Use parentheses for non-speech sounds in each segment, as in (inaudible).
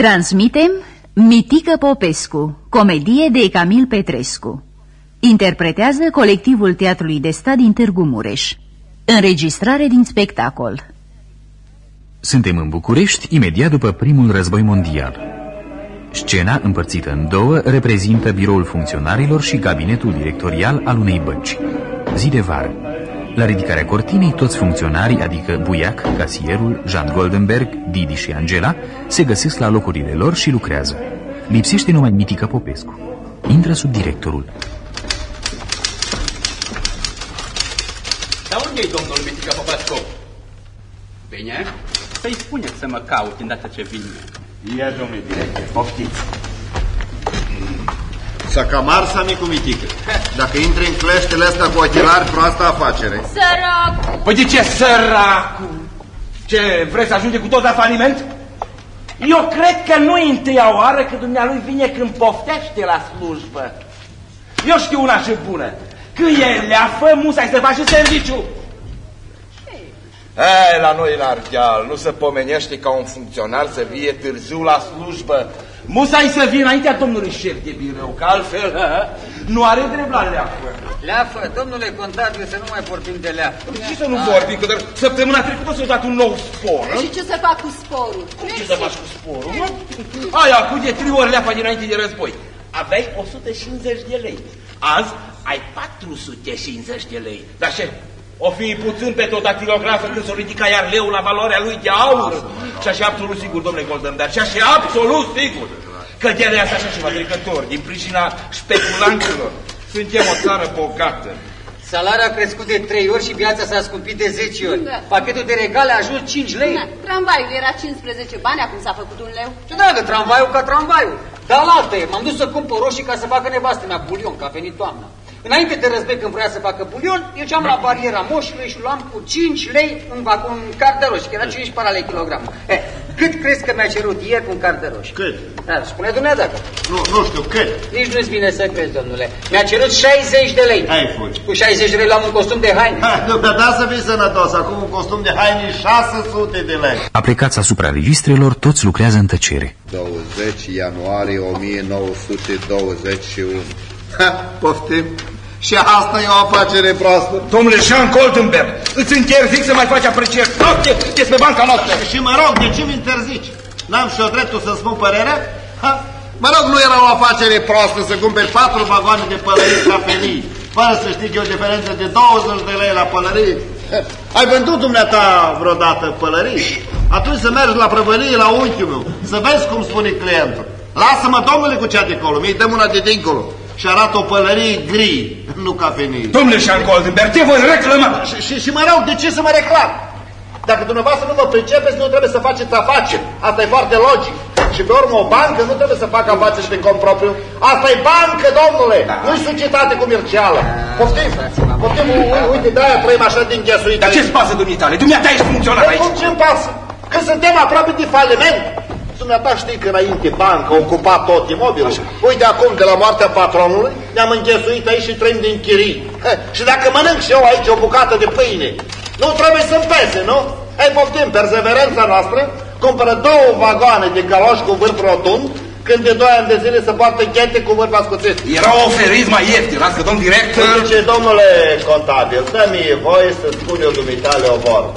Transmitem Mitică Popescu, comedie de Camil Petrescu. Interpretează colectivul Teatrului de Stat din Târgu Mureș. Înregistrare din spectacol. Suntem în București imediat după primul război mondial. Scena, împărțită în două, reprezintă biroul funcționarilor și gabinetul directorial al unei bănci. Zi de vară. La ridicarea cortinei, toți funcționarii, adică Buiac, casierul, Jean Goldenberg, Didi și Angela, se găsesc la locurile lor și lucrează. Lipsește numai Mitică Popescu. Intră sub directorul. Dar unde e domnul Mitică Popescu? Bine, să-i spuneți să mă caut îndată ce vine. Ia, domnule director, poftiți. Să camar să micu mitică. Dacă intri în cleștele astea cu ochelari, proasta afacere. Sărac! Păi de ce săracul? Ce, vrei să ajunge cu tot la faliment? Eu cred că nu e întâia oară că dumnealui vine când poftește la slujbă. Eu știu una și bună. Când e leafă, musai să faci serviciu. Ei, la noi în Ardeal nu se pomenește ca un funcționar să vie târziu la slujbă. Musai să vii înaintea domnului șef de birou, că altfel (laughs) nu are drept la leafă. Leafă, domnule contabil, să nu mai vorbim de leafă. Și să nu vorbim, că doar săptămâna trecută s-a dat un nou spor. Și ce să fac cu sporul? Ce să faci cu sporul, mă? Aia, cu de trei ori leafa dinainte de război. Aveai 150 de lei. Azi ai 450 de lei. Dar ce? O fi puțin pe tot dactilografă când s-o ridica iar leu la valoarea lui de aur. Și așa absolut sigur, domnule Goldenberg, și așa absolut sigur că de asta așa ceva trecători, din pricina speculanților. Suntem o țară bogată. Salariul a crescut de 3 ori și viața s-a scumpit de 10 ori. Da. Pachetul de regale a ajuns 5 lei. Da, tramvaiul era 15 bani, acum s-a făcut un leu. Și da, că tramvaiul ca tramvaiul. Dar la alte, m-am dus să cumpăr roșii ca să facă nevastă mea bulion, că a venit toamna. Înainte de război, când vrea să facă bulion, ieșeam la bariera moșului și luam cu 5 lei un, vac- un card de roșii, că era 5 parale kilogram. Eh, cât crezi că mi-a cerut ieri un card de roșii? Cât? Da, spune dumneavoastră. Nu, nu știu, cât? Nici nu-ți vine să crezi, domnule. Mi-a cerut 60 de lei. Hai, fugi. Cu 60 de lei luam un costum de haine. Ha, Dumneata să fii sănătos, acum un costum de haine 600 de lei. Aplicați asupra registrelor, toți lucrează în tăcere. 20 ianuarie 1921. Ha, poftim. Și asta e o afacere proastă. Domnule Jean Goldenberg, îți interzic să mai faci aprecieri toate despre banca noastră. Și mă rog, de ce mi interzici? N-am și eu dreptul să spun părerea? Ha? Mă rog, nu era o afacere proastă să cumperi patru vagoane de pălării cafenii, fără să știi că e o diferență de 20 de lei la pălării. Ai vândut dumneata vreodată pălării? Atunci să mergi la prăvălie la unchiul meu, să vezi cum spune clientul. Lasă-mă, domnule, cu cea de acolo, mi-i dăm una de dincolo. Și arată o pălărie gri, nu cafenii. Domnule Jean Goldenberg, te voi reclama. Și, și, și mă rog, de ce să mă reclam? Dacă dumneavoastră nu vă pricepeți, nu trebuie să faceți afaceri. Asta e foarte logic. Și pe urmă o bancă nu trebuie să facă afaceri de propriu. Asta e bancă, domnule, da. nu-i societate comercială. Poftim, poftim, u- uite, de-aia trăim așa din ghesuit. Dar ce-ți pasă, dumneitale? Dumneata ești funcționar Păi aici. cum ce-mi pasă? Că suntem aproape de faliment. Dumneata știi că înainte banca a ocupat tot imobilul. Uite acum, de la moartea patronului, ne-am înghesuit aici și trăim din chirii. He, și dacă mănânc și eu aici o bucată de pâine, nu trebuie să-mi pese, nu? Hai, poftim, perseverența noastră cumpără două vagoane de galoși cu vârf rotund, când de doi ani de zile se poartă ghete cu vârf ascuțit. Era o oferism mai ieftin, las că domn director... Zice, domnule contabil, dă-mi voie să spun eu dumitale o vorbă.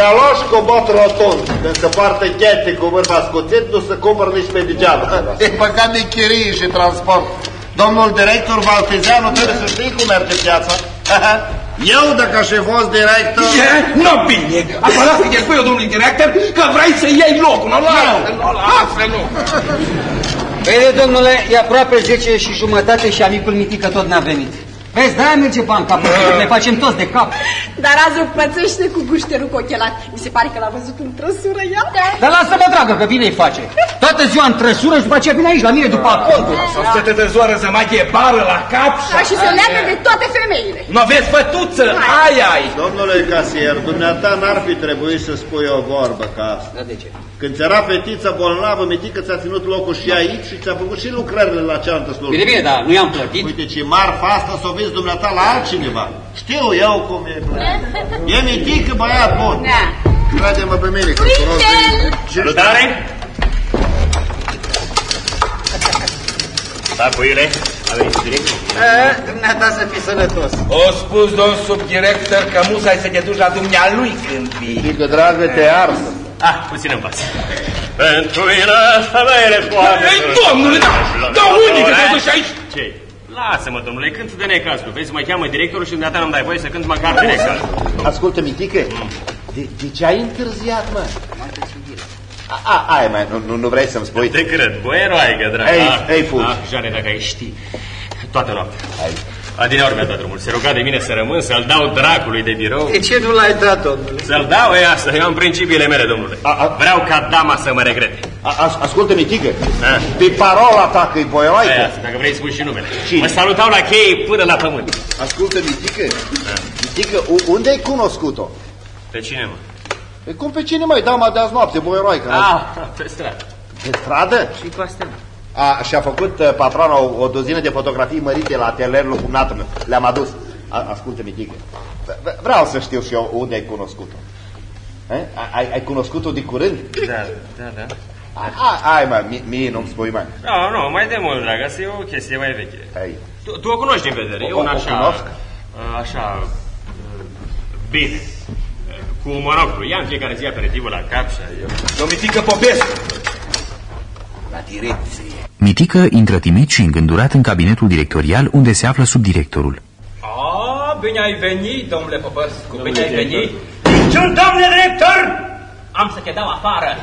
Galoș cu bot rotund, când se poartă ghete cu vârf ascuțit, nu se cumpără nici pe degeaba. E păcat de chirii și transport. Domnul director Valtezeanu trebuie să știi cum merge piața. (laughs) Eu, dacă aș fi fost director... Ce? Nu bine! Acum lasă că spui eu, domnului director, că vrei să iei locul, nu lasă, nu lasă, nu. Vede, domnule, e aproape 10 și jumătate și amicul Mitică tot n-a venit. Vezi, de-aia merge banca, pe ne facem toți de cap. Dar azi o pățește cu gușterul cu ochelari. Mi se pare că l-a văzut în trăsură ea. Dar lasă-mă, dragă, că bine îi face. Toată ziua în trăsură și după aceea vine aici la mine după acordul. Să se te dezvoară să mai e bară la cap Da, și să leagă de toate femeile. Nu aveți fătuță, ai, ai. Domnule casier, dumneata n-ar fi trebuit să spui o vorbă ca asta. Da, de ce? Când ți era fetița bolnavă, mitică ți-a ținut locul și aici și ți-a făcut și lucrările la ceantă slujbă. Bine, bine, dar nu i-am plătit. Uite ce marfa asta să o vezi dumneata la altcineva. Știu eu cum e. (laughs) E mitică băiat bun. Da. Crede-mă pe mine că Uite-l! Salutare! Papuile, a venit direct? Dumneata să fii sănătos. O spus domn subdirector că musai să te duci la dumnealui când vii. Adică, dragă, te ars. Ah, puțin în pas. Pentru mine, femeile foarte... Ei, domnule, da, da, unde că te duci aici? Ce? Lasă-mă, domnule, cânt de necazul. Vezi, mă cheamă directorul și dumneata nu-mi dai voie să cânt măcar de necazul. Ascultă, Mitică, de, de ce ai întârziat, mă? A, a, ai, mai, nu, nu, nu vrei să-mi spui? Te cred, bă, eroaică, dragă. Ei, Ah, ei, fugi. Ah, Jane, dacă ai ști. Toată noaptea. Adineori mi-a dat drumul. Se ruga de mine să rămân, să-l dau dracului de birou. De ce nu l-ai dat, domnule? Să-l dau, e asta, eu am principiile mele, domnule. A, a- Vreau ca dama să mă regrete. A, as, ascultă, Mitică, A. pe parola ta că-i Aia, boioaică. asta, dacă vrei spui și numele. Cine? Mă salutau la cheie până la pământ. Ascultă, Mitică, Mitică, u- unde ai cunoscut-o? Pe cine, mă? E cum pe cine, mai dama de azi noapte, boieroaică? Ah, pe stradă. Pe stradă? Și cu astea. A, și-a făcut uh, patrona o, o dozină de fotografii mărite la atelierul cumnatul meu. Le-am adus. A, ascultă, Mitică, v- vreau să știu și eu unde ai cunoscut-o. Eh? Ai, ai cunoscut-o de curând? Da, da, da. A, ai, mă, mie, mie nu-mi spui, mai. Nu, nu, mai de mult, dragă, asta e o chestie mai veche. Hai. Tu, tu o cunoști din vedere, e O- un o așa... cunosc. uh, Așa... uh, Bine. Uh, Cu monoclu. Ia în fiecare zi aperitivul la cap și eu... Domitică Popescu. La direcție. Mitică intră timid și îngândurat în cabinetul directorial unde se află subdirectorul. A, bine ai venit, domnule Popescu, bine ai director. venit. Niciun, domnule director! Am să te dau afară.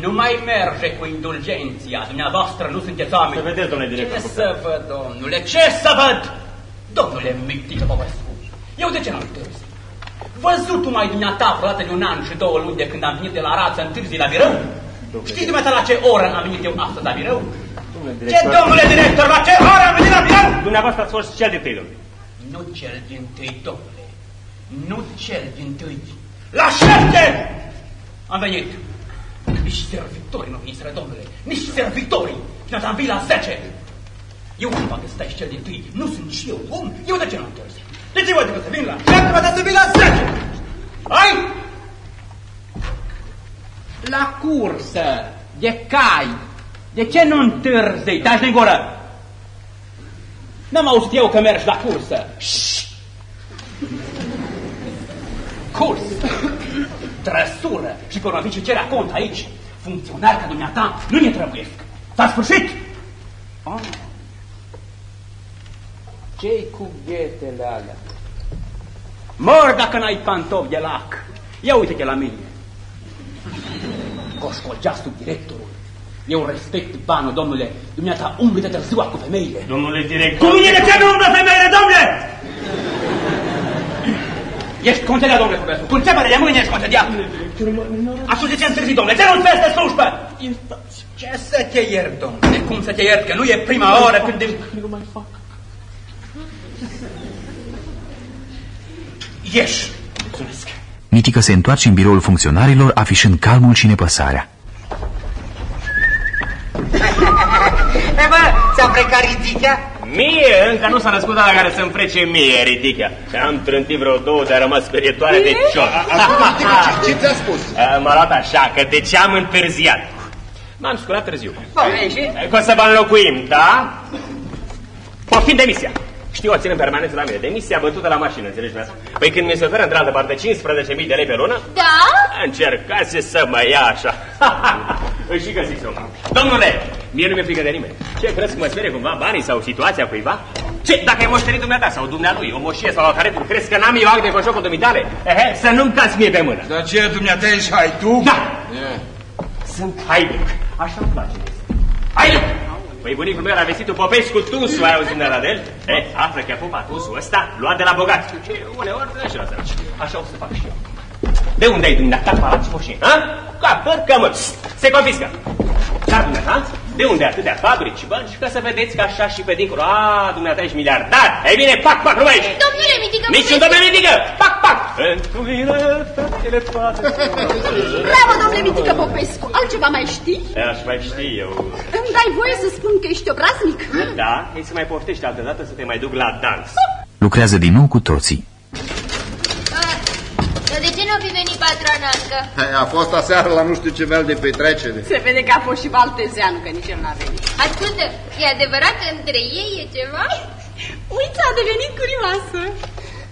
Nu mai merge cu indulgenția. Dumneavoastră nu sunteți oameni. Să vedeți, domnule director, Ce cum să văd, domnule, ce să văd? Domnule Mitică Popescu, eu de ce n-am întârzi? Văzut mai dumneata vreodată de un an și două luni de când am venit de la rață întârzi la birou? Știți dumneata la ce oră am venit eu astăzi la birou? Ce, domnule director, la ce oră am venit la birou? Dumneavoastră ați fost cel de tâi, domnule. Nu cel din tâi, domnule. Nu cel din tâi. La șapte! Am venit. Nici servitorii nu veniseră, domnule. Nici servitorii. Și am venit la zece. Eu cum fac că stai cel din tâi? Nu sunt și eu om? Eu de ce nu întârzi? De ce văd că să vin la șapte, mă să vin la zece? Hai! La cursă, de cai. De ce nu întârzi? Taci din gură! N-am auzit eu că mergi la cursă. Șșt! Curs! Trăsură! Și pe urmă vii și cerea cont aici. Funcționari ca dumneata nu ne trebuiesc. S-a sfârșit! Ah. Ce-i cu ghetele alea? Mor dacă n-ai pantofi de lac. Ia uite-te la mine. Coșcogea sub directorul. Eu respect banul, domnule. Dumneata umbli de târziu cu femeile. Domnule Cu director... mine de ce nu umblă femeile, domnule? Ești concediat, domnule Popescu. Cu începere de mâine ești concediat. Atunci de ce întârzi, domnule? Ce nu-ți vezi de slujbă? Ce să te iert, domnule? Cum să te iert? Că nu e prima oră când... De... Nu mai fac. Ieși. Mulțumesc. Mitică se întoarce în biroul funcționarilor, afișând calmul și nepăsarea. E bă, ți-a plecat ridichea? Mie încă nu s-a născut la care să-mi frece mie, ridica. Și am trântit vreo două de a rămas sperietoare de cior. ascultă, Mitică, ce, ce ți-a spus? M-a luat așa, că de ce am întârziat? M-am sculat târziu. Bă, e și? Că o să vă înlocuim, da? Poftim demisia. Știu, o țin în permanență la mine. Demisia bătută la mașină, înțelegi mea? Păi când mi se oferă într-altă parte 15.000 de lei pe lună, Da? încercase să mă ia așa. (laughs) Își și găsiți om. Domnule, mie nu mi-e frică de nimeni. Ce, crezi că mă sperie cumva banii sau situația cuiva? Ce, dacă ai moștenit dumneata sau dumnealui, o moșie sau caretul, crezi că n-am eu act de coșocul dumitale? Ehe, să nu-mi cazi mie pe mână. Dar ce, dumneata ești hai tu? Da! Sunt haiduc. Așa îmi place. Haiduc! Păi bunicul meu era vestitul Popescu Tusu, ai auzit de la el? E, află că a pupat Tusu ăsta, luat de la bogat. Și uneori de și la săraci. Așa o să fac și eu. De unde ai dumneata palați moșii, ha? Ca păr cămăț. Se confiscă. Dar dumneata, de unde atâtea fabrici și bănci, ca să vedeți că așa și pe dincolo. A, dumneata ești miliardar. Ei bine, pac, pac, nu mai ești. Domnule Mitică, Niciun domnule ridică! Pac, pac! Pentru mine, fetele toate. Bravo, domnule Mitică Popescu. Altceva mai știi? Aș mai ști eu. Îmi dai voie să spun că ești obraznic? Da, ei să mai poftești altă dată să te mai duc la dans. Lucrează din nou cu toții. Dar de ce nu n-o fi venit patrona încă? Hai, A fost aseară la nu știu ce fel de petrecere. Se vede că a fost și Valtezeanu, că nici el n-a venit. Ascultă, e adevărat că între ei e ceva? Uite, a devenit curioasă.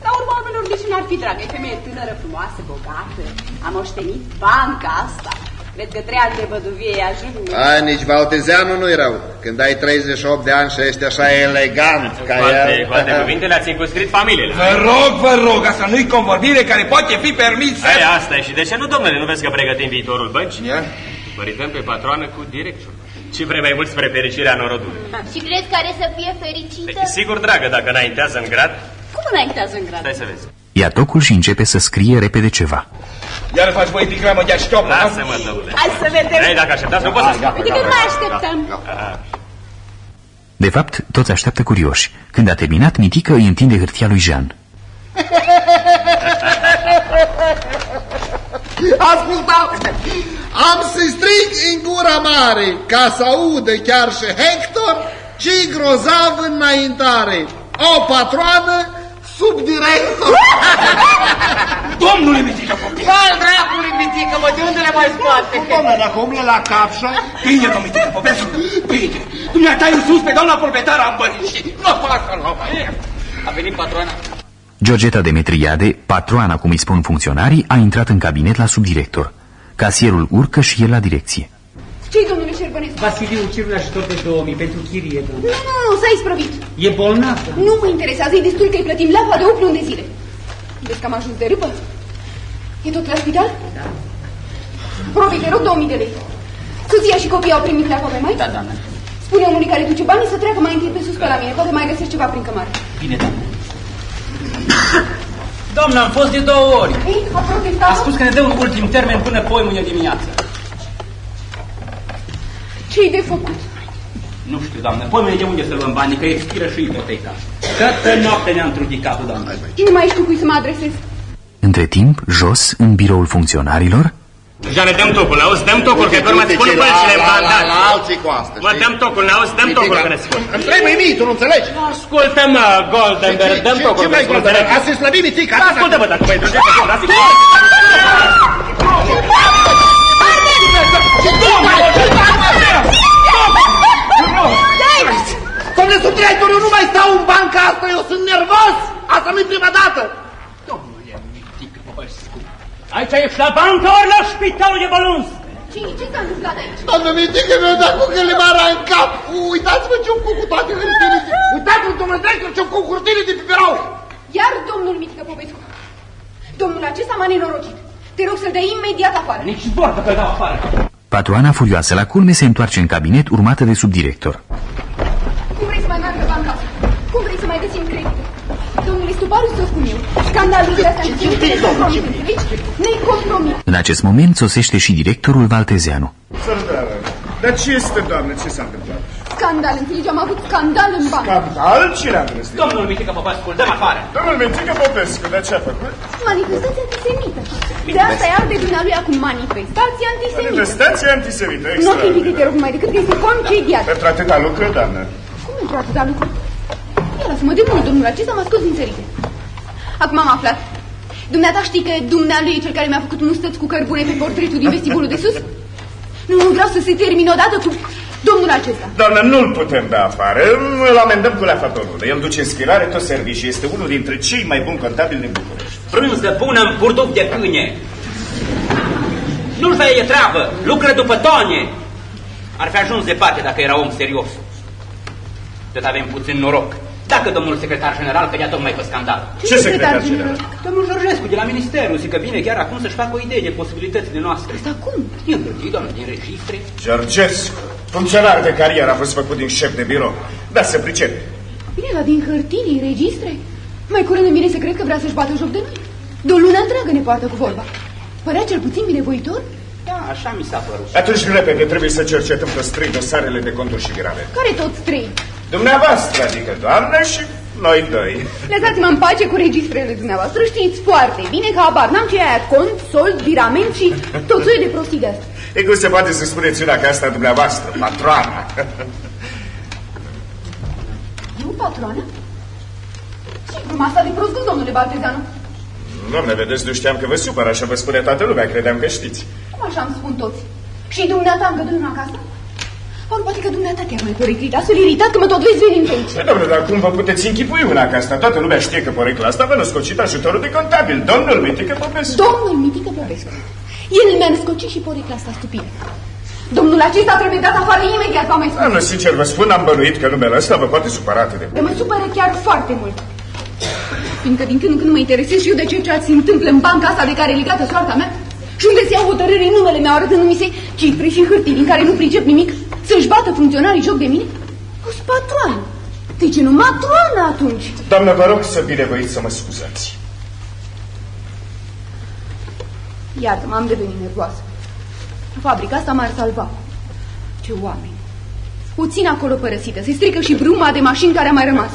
La urma urmelor, de ce n-ar fi dragă? E femeie tânără, frumoasă, bogată. A moștenit banca asta. Cred că trei ani de văduvie îi ajung. Ai, nici Valtezeanu nu-i rău. Când ai 38 de ani și ești așa elegant ca Cu alte, el. cu alte cuvinte le-ați încuscrit familiile. Vă rog, vă rog, asta nu-i convorbire care poate fi permisă. Hai, asta e. Și de ce nu, domnule, nu vezi că pregătim viitorul băncii? Ia. Mărităm pe patroană cu directorul. Ce vrei mai mult spre fericirea norodului? Și crezi care să fie fericită? Păi, sigur, dragă, dacă înaintează în grad, Cum înaintează în grad? stai să vezi. Ia tocul și începe să scrie repede ceva. Iar faci voi epigramă de așteaptă. Lasă-mă, domnule. Hai să vedem. Ei, dacă așteptați, nu pot să spun. Uite că mai așteptăm. De fapt, toți așteaptă curioși. Când a terminat, Mitică îi întinde hârtia lui Jean. (laughs) Ascultați! Am să strig în gura mare ca să audă chiar și Hector ce grozav înaintare. O patroană sub director. Domnule Mitică Popescu! Cal dracului, mitică, mă, de unde le mai scoate? Domnule, dacă umble la capșa, Bine, domnule Mitică Popescu, bine. Dumneata ai sus pe doamna proprietară a bănicii. Nu pasă la A venit patroana. Georgeta Demetriade, patroana cum îi spun funcționarii, a intrat în cabinet la subdirector. Casierul urcă și el la direcție. Ce-i, domnule Șerbănescu? Vasiliu, cerul ajutor de 2000 pentru chirie, domnule. Nu, nu, nu, s-a isprăvit. E bolnav, domnule. Nu mă interesează, e destul că îi plătim leapa de 8 luni de zile. Vezi că am ajuns de râpă? E tot la spital? Da. Probi, te rog 2000 de lei. Soția și copiii au primit leapa pe mai? Da, doamne. Spune omului care duce banii să treacă mai întâi pe sus pe la mine. Poate mai găsesc ceva prin cămară. Bine, doamne. Doamne, am fost de două ori. Ei, a protestat? A spus că ne dă un ultim termen până poi mâine dimineață. Ce-i de făcut? Nu știu, doamne, poi mâine de unde să luăm banii, că expiră și ipoteca. Toată noaptea ne-am trudit capul, doamne. Și nu mai știu cui să mă adresez. Între timp, jos, în biroul funcționarilor, Deja ne dăm tocul, auzi, dăm tocul, că pe urmă îți spun Ce la- băncile în la- la- bandat. La alții cu asta, Mă, știi? dăm tocul, ne auzi, dăm tocul, că ne spun. Îmi trebuie mie, tu nu înțelegi? Ascultă, mă, Goldenberg, dăm Ce- tocul, Ce că mai spun, Goldenberg? înțelegi? Asta e slăbit, mitică. Ascultă, mă, dacă mă introduce pe când, lasă Domnule subdirector, eu nu mai stau în banca asta, eu sunt nervos. Asta nu-i prima dată. Domnule Mitică Popescu, aici ești la bancă ori la spitalul de Balunz? Ce, ce s-a întâmplat aici? Doamne, mitică, mi-a dat cu gălimara în cap. Uitați-vă ce-o cu cu toate hârtile. Uitați-vă, domnule director, ce-o cu hârtile de pe birou. Iar domnul Mitică Popescu. Domnul acesta m-a nenorocit. Te rog să-l dai imediat afară. Nici vorbă că dau afară. Patroana furioasă la culme se întoarce în cabinet urmată de subdirector. Cum vrei să mai meargă banca asta? Cum vrei să mai găsim credite? Domnule Stuparu, să spun eu. Scandalurile astea antisemite ne compromit, înțelegi? Ne compromit. În acest moment sosește și directorul Valtezeanu. Sărădară, dar ce este, doamne, ce s-a întâmplat? Scandal, înțelegi? Am avut scandal în bancă. Scandal? Cine a îndrăznit? Domnul Mitică Popescu, îl dăm afară. Domnul Mitică Popescu, dar ce a făcut? Manifestație antisemită. De asta e arde dumnealui acum manifestație antisemită. Manifestație antisemită, Nu extra. fi te rog mai decât că este concediat. Pentru atâta lucru, doamnă. Cum pentru atâta lucru? Ia lasă-mă de mult, domnul acesta m-a scos din țărite. Acum am aflat. Dumneata știi că dumnealui e cel care mi-a făcut mustăți cu cărbune pe portretul din vestibulul de sus? Nu, nu vreau să se termine odată cu domnul acesta. Doamnă, nu-l putem da afară. Îl amendăm cu leafa domnului. El duce în schirare tot serviciul. Este unul dintre cei mai buni contabili din București. Frânză bună în purtuc de câine. Nu-și e treabă, lucră după tone. Ar fi ajuns de pate dacă era om serios. Tot avem puțin noroc. Dacă domnul secretar general cădea tocmai pe scandal. Ce secretar general? Domnul Georgescu de la Ministerul zice că vine chiar acum să-și facă o idee de posibilitățile noastre. Dar cum? E învârtit, doamne, din registre. Georgescu, funcționar de carieră, a fost făcut din șef de birou. Da, se pricepe. Bine, la din hârtii, din registre. Mai curând îmi vine să cred că vrea să-și bată joc de noi. De o lună întreagă ne poartă cu vorba. Părea cel puțin binevoitor? Da, așa mi s-a părut. Atunci, repede, trebuie să cercetăm toți trei dosarele de conturi și grave. Care toți trei? Dumneavoastră, adică doamnă și noi doi. Lăsați-mă în pace cu registrele dumneavoastră. Știți foarte bine că abar n-am ce aia cont, sold, virament și tot soiul de prostii de astea. E cum se poate să spuneți una ca asta dumneavoastră, patroana. Eu, patroană? Ce asta de prost gust, domnule Baltezeanu? Doamne, vedeți, nu știam că vă supără, așa vă spune toată lumea, credeam că știți. Cum așa îmi spun toți? Și dumneata îngădui una acasă? Ori poate că dumneata chiar mai poreclit, astfel iritat că mă tot vezi venind pe aici. Păi, Doamne, dar cum vă puteți închipui una ca asta? Toată lumea știe că porecla asta vă născocit ajutorul de contabil, domnul Mitică Popescu. Domnul Mitică Popescu. El mi-a născocit și porecla asta stupidă. Domnul acesta trebuie dat afară imediat, v-am mai spus. Doamne, sincer vă spun, am bănuit că numele ăsta vă poate supăra atât de Dar mă supără chiar foarte mult. Fiindcă din când în când mă interesez și eu de ce ce se întâmplă în banca asta de care e legată soarta mea și unde se iau hotărâri în numele meu arătându-mi se cifre și hârtii din care nu pricep nimic, să-și bată funcționarii joc de mine? O patroană. De ce nu matroană atunci? Doamnă, vă rog să binevoiți să mă scuzați. Iată, m-am devenit nervoasă. Fabrica asta m-ar salva. Ce oameni. O țin acolo părăsită. Se strică și bruma de mașini care a mai rămas.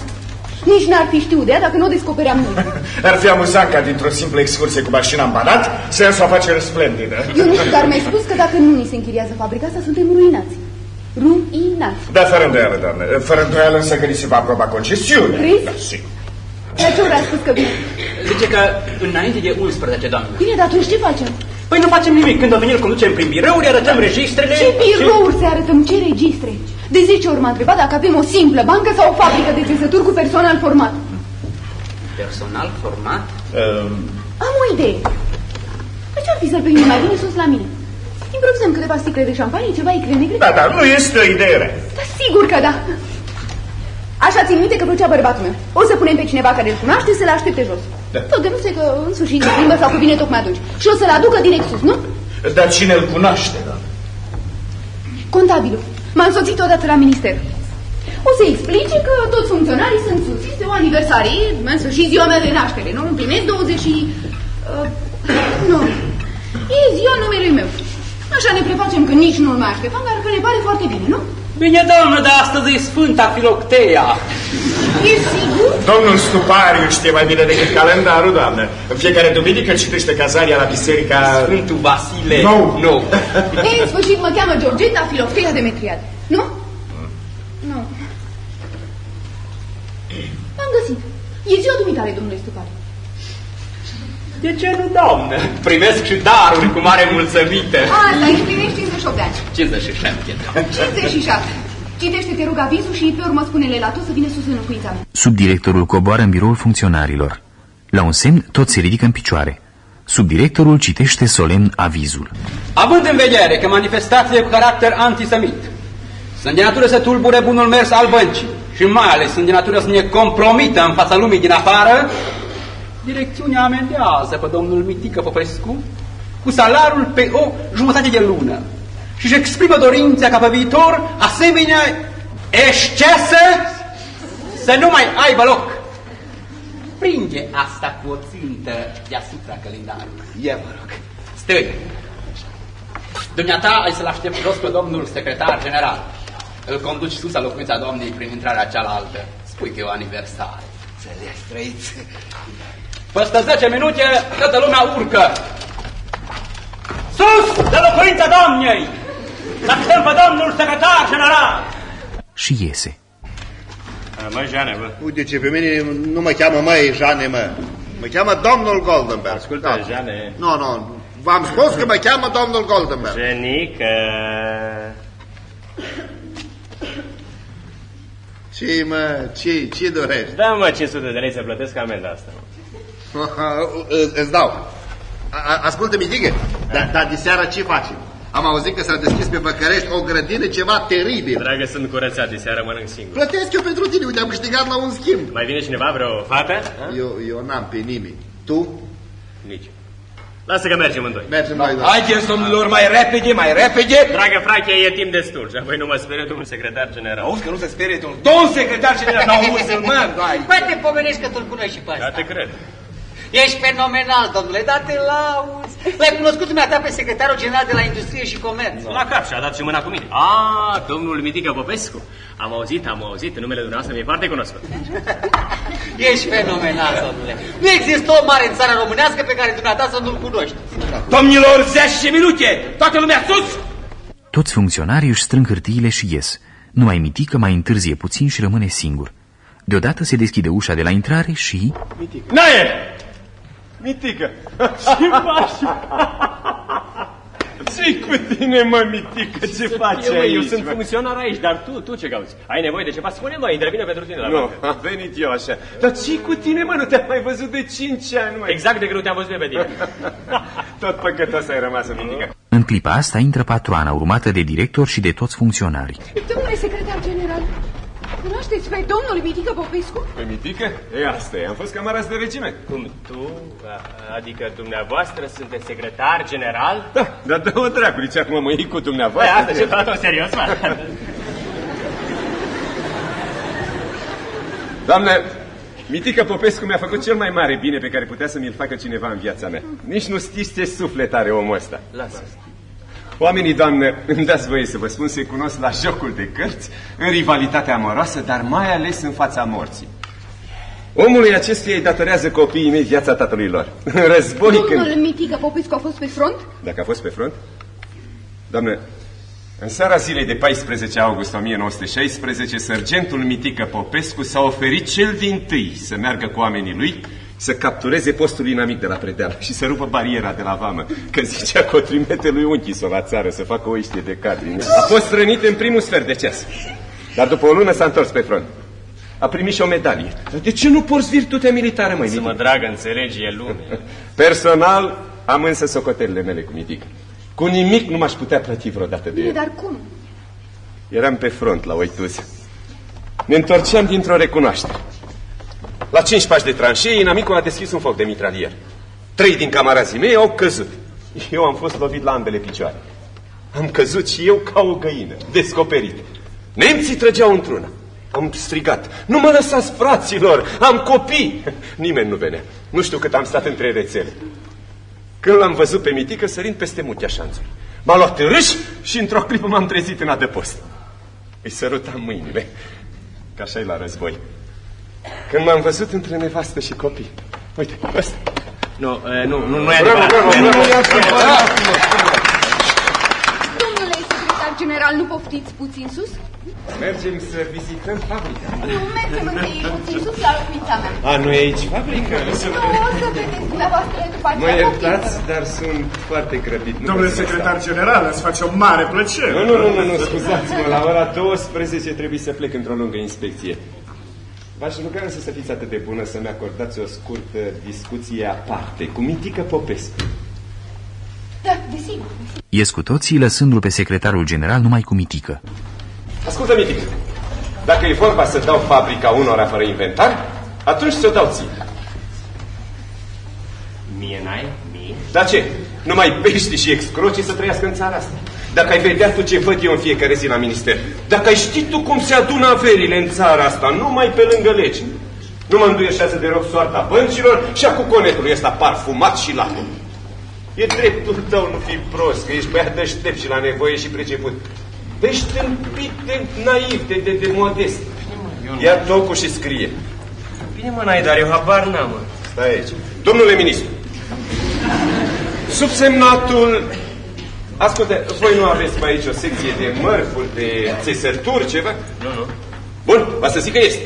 Nici n-ar fi știut de ea dacă nu o descopeream noi. (laughs) Ar fi amuzant ca dintr-o simplă excursie cu mașina în banat să iasă o afacere splendidă. Eu nu știu, dar mi-ai spus că dacă nu ni se închiriază fabrica asta, suntem ruinați. Ruinați. Da, fără îndoială, doamne. Fără îndoială însă că ni se va aproba concesiune. Crezi? Da, sigur. Dar ce ori a spus că vine? Zice că înainte de 11, doamnă. Bine, dar atunci ce facem? Păi nu facem nimic. Când o veni, îl conducem prin birouri, arătăm registrele... Ce birouri se arătăm? Ce registre? De 10 ori m-a întrebat dacă avem o simplă bancă sau o fabrică de țesături cu personal format. Personal format? Um, Am o idee. De ce ar fi să-l primim mai bine sus la mine? Improvizăm câteva sticle de șampanie, ceva icre negre? da, da, nu este o idee rea. Da, sigur că da. Așa țin minte că plăcea bărbatul meu. O să punem pe cineva care îl cunoaște să-l aștepte jos. Da. Tot că nu știu că în sfârșit se plimbă sau că vine tocmai atunci. Și o să-l aducă direct sus, nu? Dar cine îl cunoaște, da? Contabilul. M-a însoțit odată la minister. O să explice că toți funcționarii sunt sus. Este o aniversarie, în sfârșit ziua mea de naștere, nu? Împlinesc 20 și... Uh, nu. E ziua numelui meu. Așa ne prefacem că nici nu-l mai așteptam, dar că ne pare foarte bine, nu? Bine, doamnă, dar astăzi e Sfânta Filocteia. E sigur? Domnul Stupariu știe mai bine decât calendarul, doamnă. În fiecare duminică citește cazaria la biserica... Sfântul Vasile. Nu. Nu. Ei, în sfârșit mă cheamă Georgeta Filofteia Demetriad. Nu? Nu. M-am găsit. E ziua dumitare, domnule Stupariu. De ce nu, doamnă? Primesc și daruri cu mare mulțăminte. Asta, împlinești 58 de ani. 57 de ani. 56. Citește, te rog, avizul și pe urmă spune-le la tot să vină sus în locuința mea. Subdirectorul coboară în biroul funcționarilor. La un semn, toți se ridică în picioare. Subdirectorul citește solemn avizul. Având în vedere că manifestațiile cu caracter antisemit sunt de natură să tulbure bunul mers al băncii și mai ales sunt de natură să ne compromită în fața lumii din afară, direcțiunea amendează pe domnul Mitică Popescu cu salariul pe o jumătate de lună și își exprimă dorința ca pe viitor asemenea excese să nu mai aibă loc. Prinde asta cu o țintă deasupra calendarului. E, vă rog. Stăi. Dumneata ai să-l aștept jos pe domnul secretar general. Îl conduci sus la locuința doamnei prin intrarea cealaltă. Spui că e o aniversare. Înțelegi, trăiți? Peste 10 minute, toată lumea urcă. Sus, de locuința doamnei! L-așteptăm pe domnul secretar general! Și iese. Mă, Jane, bă. Uite ce pe mine nu mă cheamă mai Jane, mă. Mă cheamă domnul Goldenberg. Ascultă, Jane. Nu, nu, v-am spus că mă cheamă domnul Goldenberg. Jenică. Ce, mă, ce, ce dorești? Da, mă, 500 de lei să plătesc amenda asta. mă. Î- (laughs) Îți dau. A- a- Ascultă, Mitică, dar da, de seara ce facem? Am auzit că s-a deschis pe Băcărești o grădină ceva teribil. Dragă, sunt curățat, de seară mănânc singur. Plătesc eu pentru tine, uite, am câștigat la un schimb. Mai vine cineva, vreo fată? Ha? Eu, eu n-am pe nimeni. Tu? Nici. Lasă că mergem în doi. Mergem noi, da. Haideți, domnilor, mai repede, mai repede. Dragă frache, e timp destul și apoi nu mă sperie domnul secretar general. Auzi că nu se sperie domnul. Domn secretar general, n-au musulman, hai. Păi te pomenești că tu-l cunoști și pe Da, ăsta. te cred. Ești fenomenal, domnule, dar te lauzi. L-ai cunoscut dumneata pe secretarul general de la Industrie și Comerț. La cap și a dat și mâna cu mine. A, domnul Mitică Popescu. Am auzit, am auzit, numele dumneavoastră mi-e foarte cunoscut. (laughs) Ești fenomenal, domnule. Nu există o mare în țara românească pe care dumneata să nu-l cunoști. Domnilor, 10 minute, toată lumea sus. Toți funcționarii își strâng hârtiile și ies. Numai Mitică mai întârzie puțin și rămâne singur. Deodată se deschide ușa de la intrare și... Naie! Mitică! Ce faci? ce cu tine, mă, Mitică? Ce faci eu, aici? Eu sunt mă? funcționar aici, dar tu, tu ce cauți? Ai nevoie de ceva? Spune, mă, intervine pentru tine la Nu, bancă. am venit eu așa. Dar ce cu tine, mă? Nu te-am mai văzut de 5 ani, mă. Exact de greu te-am văzut eu pe tine. (laughs) Tot păcătos ai rămas, Mitică. În clipa asta intră patroana, urmată de director și de toți funcționarii. Domnule secretar general, cunoașteți pe domnul Mitică Popescu? Pe Mitică? E asta e, am fost camarați de regiment. Cum tu, a- adică dumneavoastră, sunteți secretar general? Da, dar dă-o dracului, ce acum mă iei cu Băi, dumneavoastră. asta ce luat-o serios, mă? Doamnă, Mitică Popescu mi-a făcut cel mai mare bine pe care putea să mi-l facă cineva în viața mea. Nici nu știți ce suflet are omul ăsta. Lasă. Oamenii, doamnă, (laughs) îmi dați voie să vă spun, se cunosc la jocul de cărți, în rivalitatea amoroasă, dar mai ales în fața morții. Omului acestuia îi datorează copiii mei viața tatălui lor. (laughs) În război Domnul când... Mitică Popescu a fost pe front? Dacă a fost pe front? Doamnă, în seara zilei de 14 august 1916, sergentul Mitică Popescu s-a oferit cel din tâi să meargă cu oamenii lui să captureze postul inamic de la Predeal și să rupă bariera de la vamă, că zicea că o trimite lui unchi să la țară să facă o iștie de cadri. A fost rănit în primul sfert de ceas, dar după o lună s-a întors pe front. A primit și o medalie. De ce nu porți virtutea militară, măi, Să Mitică? mă dragă, înțelegi, e lume. (laughs) Personal, am însă socotelile mele cu Mitică. Cu nimic nu m-aș putea plăti vreodată de Bine, el. dar cum? Eram pe front la Oituz. Ne întorceam dintr-o recunoaștere. La cinci pași de tranșee, inamicul a deschis un foc de mitralier. Trei din camarazii mei au căzut. Eu am fost lovit la ambele picioare. Am căzut și eu ca o găină, descoperit. Nemții trăgeau într-una. Am strigat, nu mă lăsați, fraților, am copii. (laughs) Nimeni nu venea. Nu știu cât am stat între rețele. Când l-am văzut pe Mitică sărind peste muchea șanțului. M-a luat în râș și într-o clipă m-am trezit în adăpost. Îi sărutam mâinile, că așa e la război. Când m-am văzut între nevastă și copii. Uite, ăsta. Nu, e, nu, nu, nu e Bravo, adevărat. bravo, bravo. Domnule secretar general, nu poftiți puțin sus? Mergem să vizităm fabrica. Nu, mergem întâi puțin sus la locuința mea. A, nu e aici fabrica? Nu, o să vedeți dumneavoastră după aceea. Mă poftiți. iertați, dar sunt foarte grăbit. Nu Domnule pot să secretar stau. general, îți face o mare plăcere. Nu, nu, nu, nu, nu scuzați-mă, la ora 12 trebuie să plec într-o lungă inspecție. V-aș ruga însă să fiți atât de bună să-mi acordați o scurtă discuție aparte cu Mitică Popescu. Da, desigur. Ies cu toții, lăsându-l pe secretarul general numai cu mitică. Ascultă, Mitică, dacă e vorba să dau fabrica unora fără inventar, atunci să o dau ție. Mie n-ai? Mie? Dar ce? Numai pești și excrocii să trăiască în țara asta. Dacă ai vedea tu ce văd eu în fiecare zi la minister, dacă ai ști tu cum se adună averile în țara asta, numai pe lângă legi, nu mă înduieșează de rău soarta băncilor și a cuconetului ăsta parfumat și lacă. E dreptul tău, nu fi prost, că ești băiat deștept și la nevoie și priceput. Ești tâmpit de naiv, de, de, de modest. Ia tocul și scrie. Bine, mă, n-ai, dar eu habar n-am, mă. Stai aici. Domnule ministru, subsemnatul... Ascultă, voi nu aveți pe aici o secție de mărfuri, de țesături, ceva? Nu, nu. Bun, va să zic că este.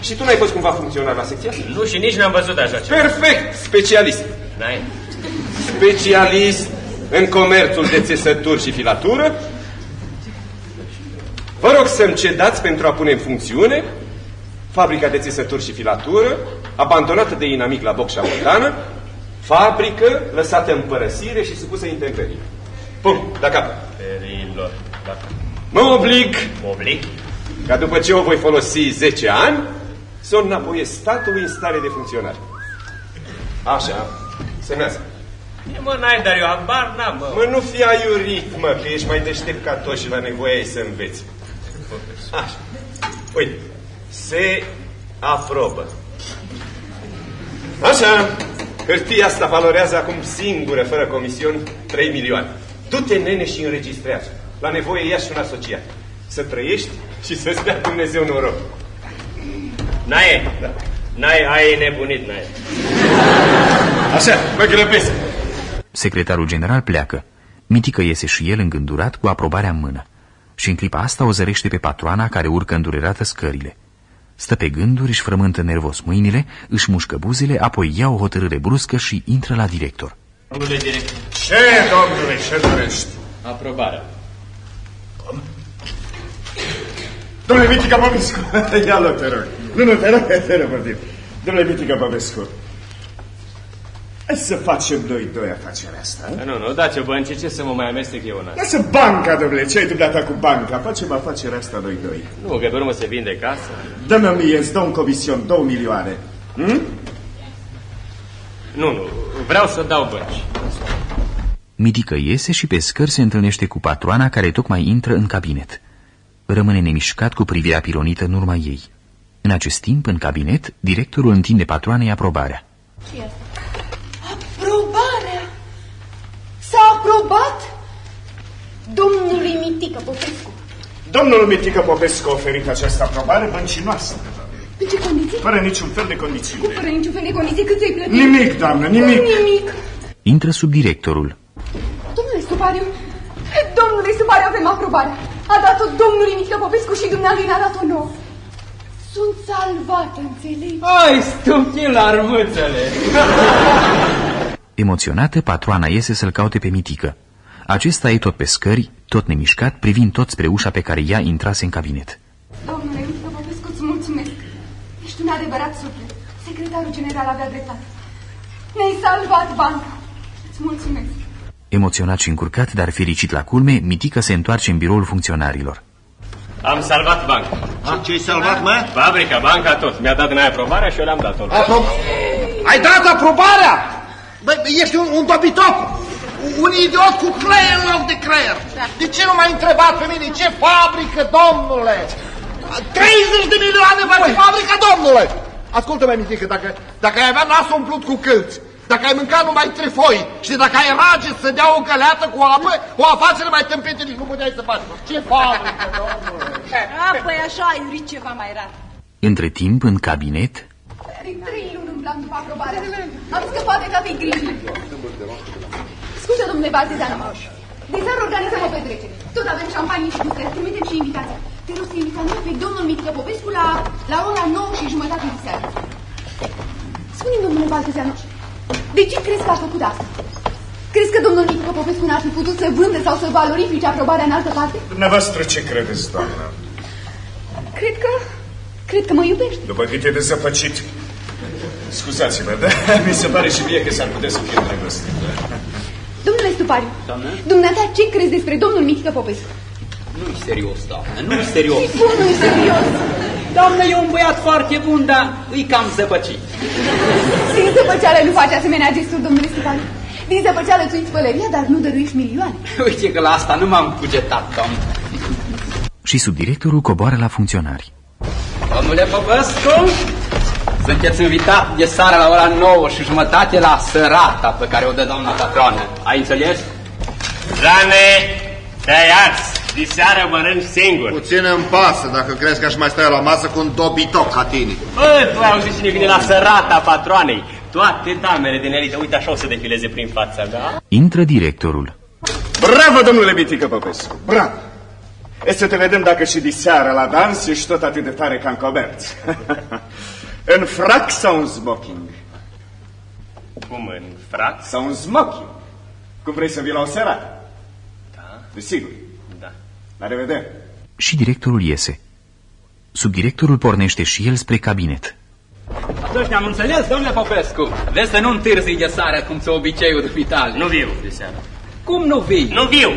Și tu n-ai fost cumva funcționar la secția asta? Nu, și nici n-am văzut așa ceva. Perfect, specialist. N-ai? Specialist în comerțul de țesături și filatură. Vă rog să-mi cedați pentru a pune în funcțiune fabrica de țesături și filatură, abandonată de inamic la Bocșa Montană, fabrică lăsată în părăsire și supusă intemperii. Pum, da cap. Perilor. Da. Mă oblig Oblig? ca după ce o voi folosi 10 ani, să o înapoiez statului în stare de funcționare. Așa, semnează. Bine, mă, n-ai, dar eu habar n-am, mă. Mă, nu fi aiurit, mă, că ești mai deștept ca toți și la nevoie ai să înveți. Așa. Uite, se aprobă. Așa, hârtia asta valorează acum singură, fără comision, 3 milioane. Du-te, nene, și înregistrează. La nevoie ia și un asociat. Să trăiești și să-ți dea Dumnezeu noroc. N-ai, Da. n-ai, ai nebunit, n-ai. Așa, mă grăbesc. Secretarul general pleacă. Mitică iese și el îngândurat cu aprobarea în mână. Și în clipa asta o zărește pe patroana care urcă îndurerată scările. Stă pe gânduri, își frământă nervos mâinile, își mușcă buzele, apoi ia o hotărâre bruscă și intră la director. Domnule director. Ce, domnule, ce dorești? Aprobarea. Domnule Mitică Popescu, (laughs) ia-l te rog. Nu, nu, te rog, te rog, poftim. Domnule Mitică Popescu, hai să facem doi doi afacerea asta. a? Nu, nu, dați-o bănci, ce să mă mai amestec eu în asta? Lasă banca, domnule, ce ai dumneata cu banca? Facem afacerea asta doi doi. Nu, că pe urmă se vinde casa. Dă-mi mie, îți dau un comision, două milioane. Hm? Nu, nu, vreau să dau bănci. Mitică iese și pe scări se întâlnește cu patroana care tocmai intră în cabinet. Rămâne nemișcat cu privirea pilonită în urma ei. În acest timp, în cabinet, directorul întinde patroanei aprobarea. ce e asta? Aprobarea! S-a aprobat domnului Mitică Popescu. Domnul Mitică Popescu a oferit această aprobare băncii noastre. În ce condiții? Fără niciun fel de Cu condiții. fără niciun fel de condiții, cât ți-ai plătit? Nimic, doamnă, nimic. Nimic. Intră subdirectorul. Domnule Stupariu, domnule Stupariu, avem aprobarea. A dat-o domnului Mitică Popescu și dumnealui ne-a dat-o nouă. Sunt salvată, înțelegi? Ai, stuchi la armâțele! Emoționată, patroana iese să-l caute pe Mitică. Acesta e tot pe scări, tot nemișcat, privind tot spre ușa pe care ea intrase în cabinet. Domnule Mitică Popescu, îți mulțumesc. Ești un adevărat suflet. Secretarul general avea dreptate. Ne-ai salvat banca. Îți mulțumesc. Emoționat și încurcat, dar fericit la culme, Mitică se întoarce în biroul funcționarilor. Am salvat banca. Ce-ai salvat, mă? Fabrica, banca, tot. Mi-a dat în aia aprobarea și eu le-am dat-o. Apro... Ai dat aprobarea? Băi, ești un, un dobitoc, un idiot cu creier în loc de creier. De ce nu m-ai întrebat pe mine ce fabrică, domnule? 30 de milioane face fabrica, domnule! Ascultă-mă, mitică, dacă, dacă ai avea nasul umplut cu câlți, dacă ai mâncat numai trefoi și dacă ai rage să dea o găleată cu apă, o afacere mai tâmpită nici nu puteai să faci. Ce fabrică, domnule? Apoi așa ai urit ceva mai rar. Între timp, în cabinet, De trei luni îmi plan după aprobare. Am scăpat de toate grijile. Scuze, domnule Partizan, de seară organizăm o petrecere. Tot avem șampanie și bucăți, trimitem și invitații. Te rog să invităm pe domnul Mitică Popescu la, la ora 9 și jumătate de seară. Spune-mi, domnule Baltezeanu, de ce crezi că a făcut asta? Crezi că domnul Mitică Popescu n-ar fi putut să vândă sau să valorifice aprobarea în altă parte? Dumneavoastră ce credeți, doamnă? Cred că... Cred că mă iubești. După cât e de zăpăcit. Scuzați-mă, dar (laughs) mi se pare și mie că s-ar putea să fie îndrăgostit. Domnule Stupariu, Doamnă? dumneata ce crezi despre domnul Mitică Popescu? Nu-i serios, doamnă, nu-i serios. Spune-i serios. Doamnă, e un băiat foarte bun, dar îi cam zăpăcit. Din zăpăceală nu faci asemenea gesturi, domnule Stupariu. Din zăpăceală tu îți pălăria, dar nu dăruiești milioane. Uite că la asta nu m-am cugetat, doamnă. și subdirectorul coboară la funcționari. Domnule Popescu, sunteți invitat de seară la ora 9 și jumătate la sărata pe care o dă doamna patronă. Ai înțeles? Zane, tăiați! Diseară mănânci singur. Puțin îmi pasă dacă crezi că aș mai sta la masă cu un dobitoc ca tine. Bă, tu ai auzit cine vine la sărata patroanei? Toate damele din elită, uite așa o să defileze prin fața mea. Intră directorul. Bravo, domnule Mitică Popescu, bravo! E să te vedem dacă și diseară la dans ești tot atât de tare ca în comerț. (laughs) în frac sau în smoking? Cum în frac? Sau în smoking? Cum vrei să vii la o serată? Da, Desigur. Da. La revedere. Și directorul iese. Subdirectorul pornește și el spre cabinet. Atunci ne-am înțeles, domnule Popescu. Vezi să nu întârzii de seară cum ți obiceiul dumitale. Nu viu de seară. Cum nu vii? Nu viu!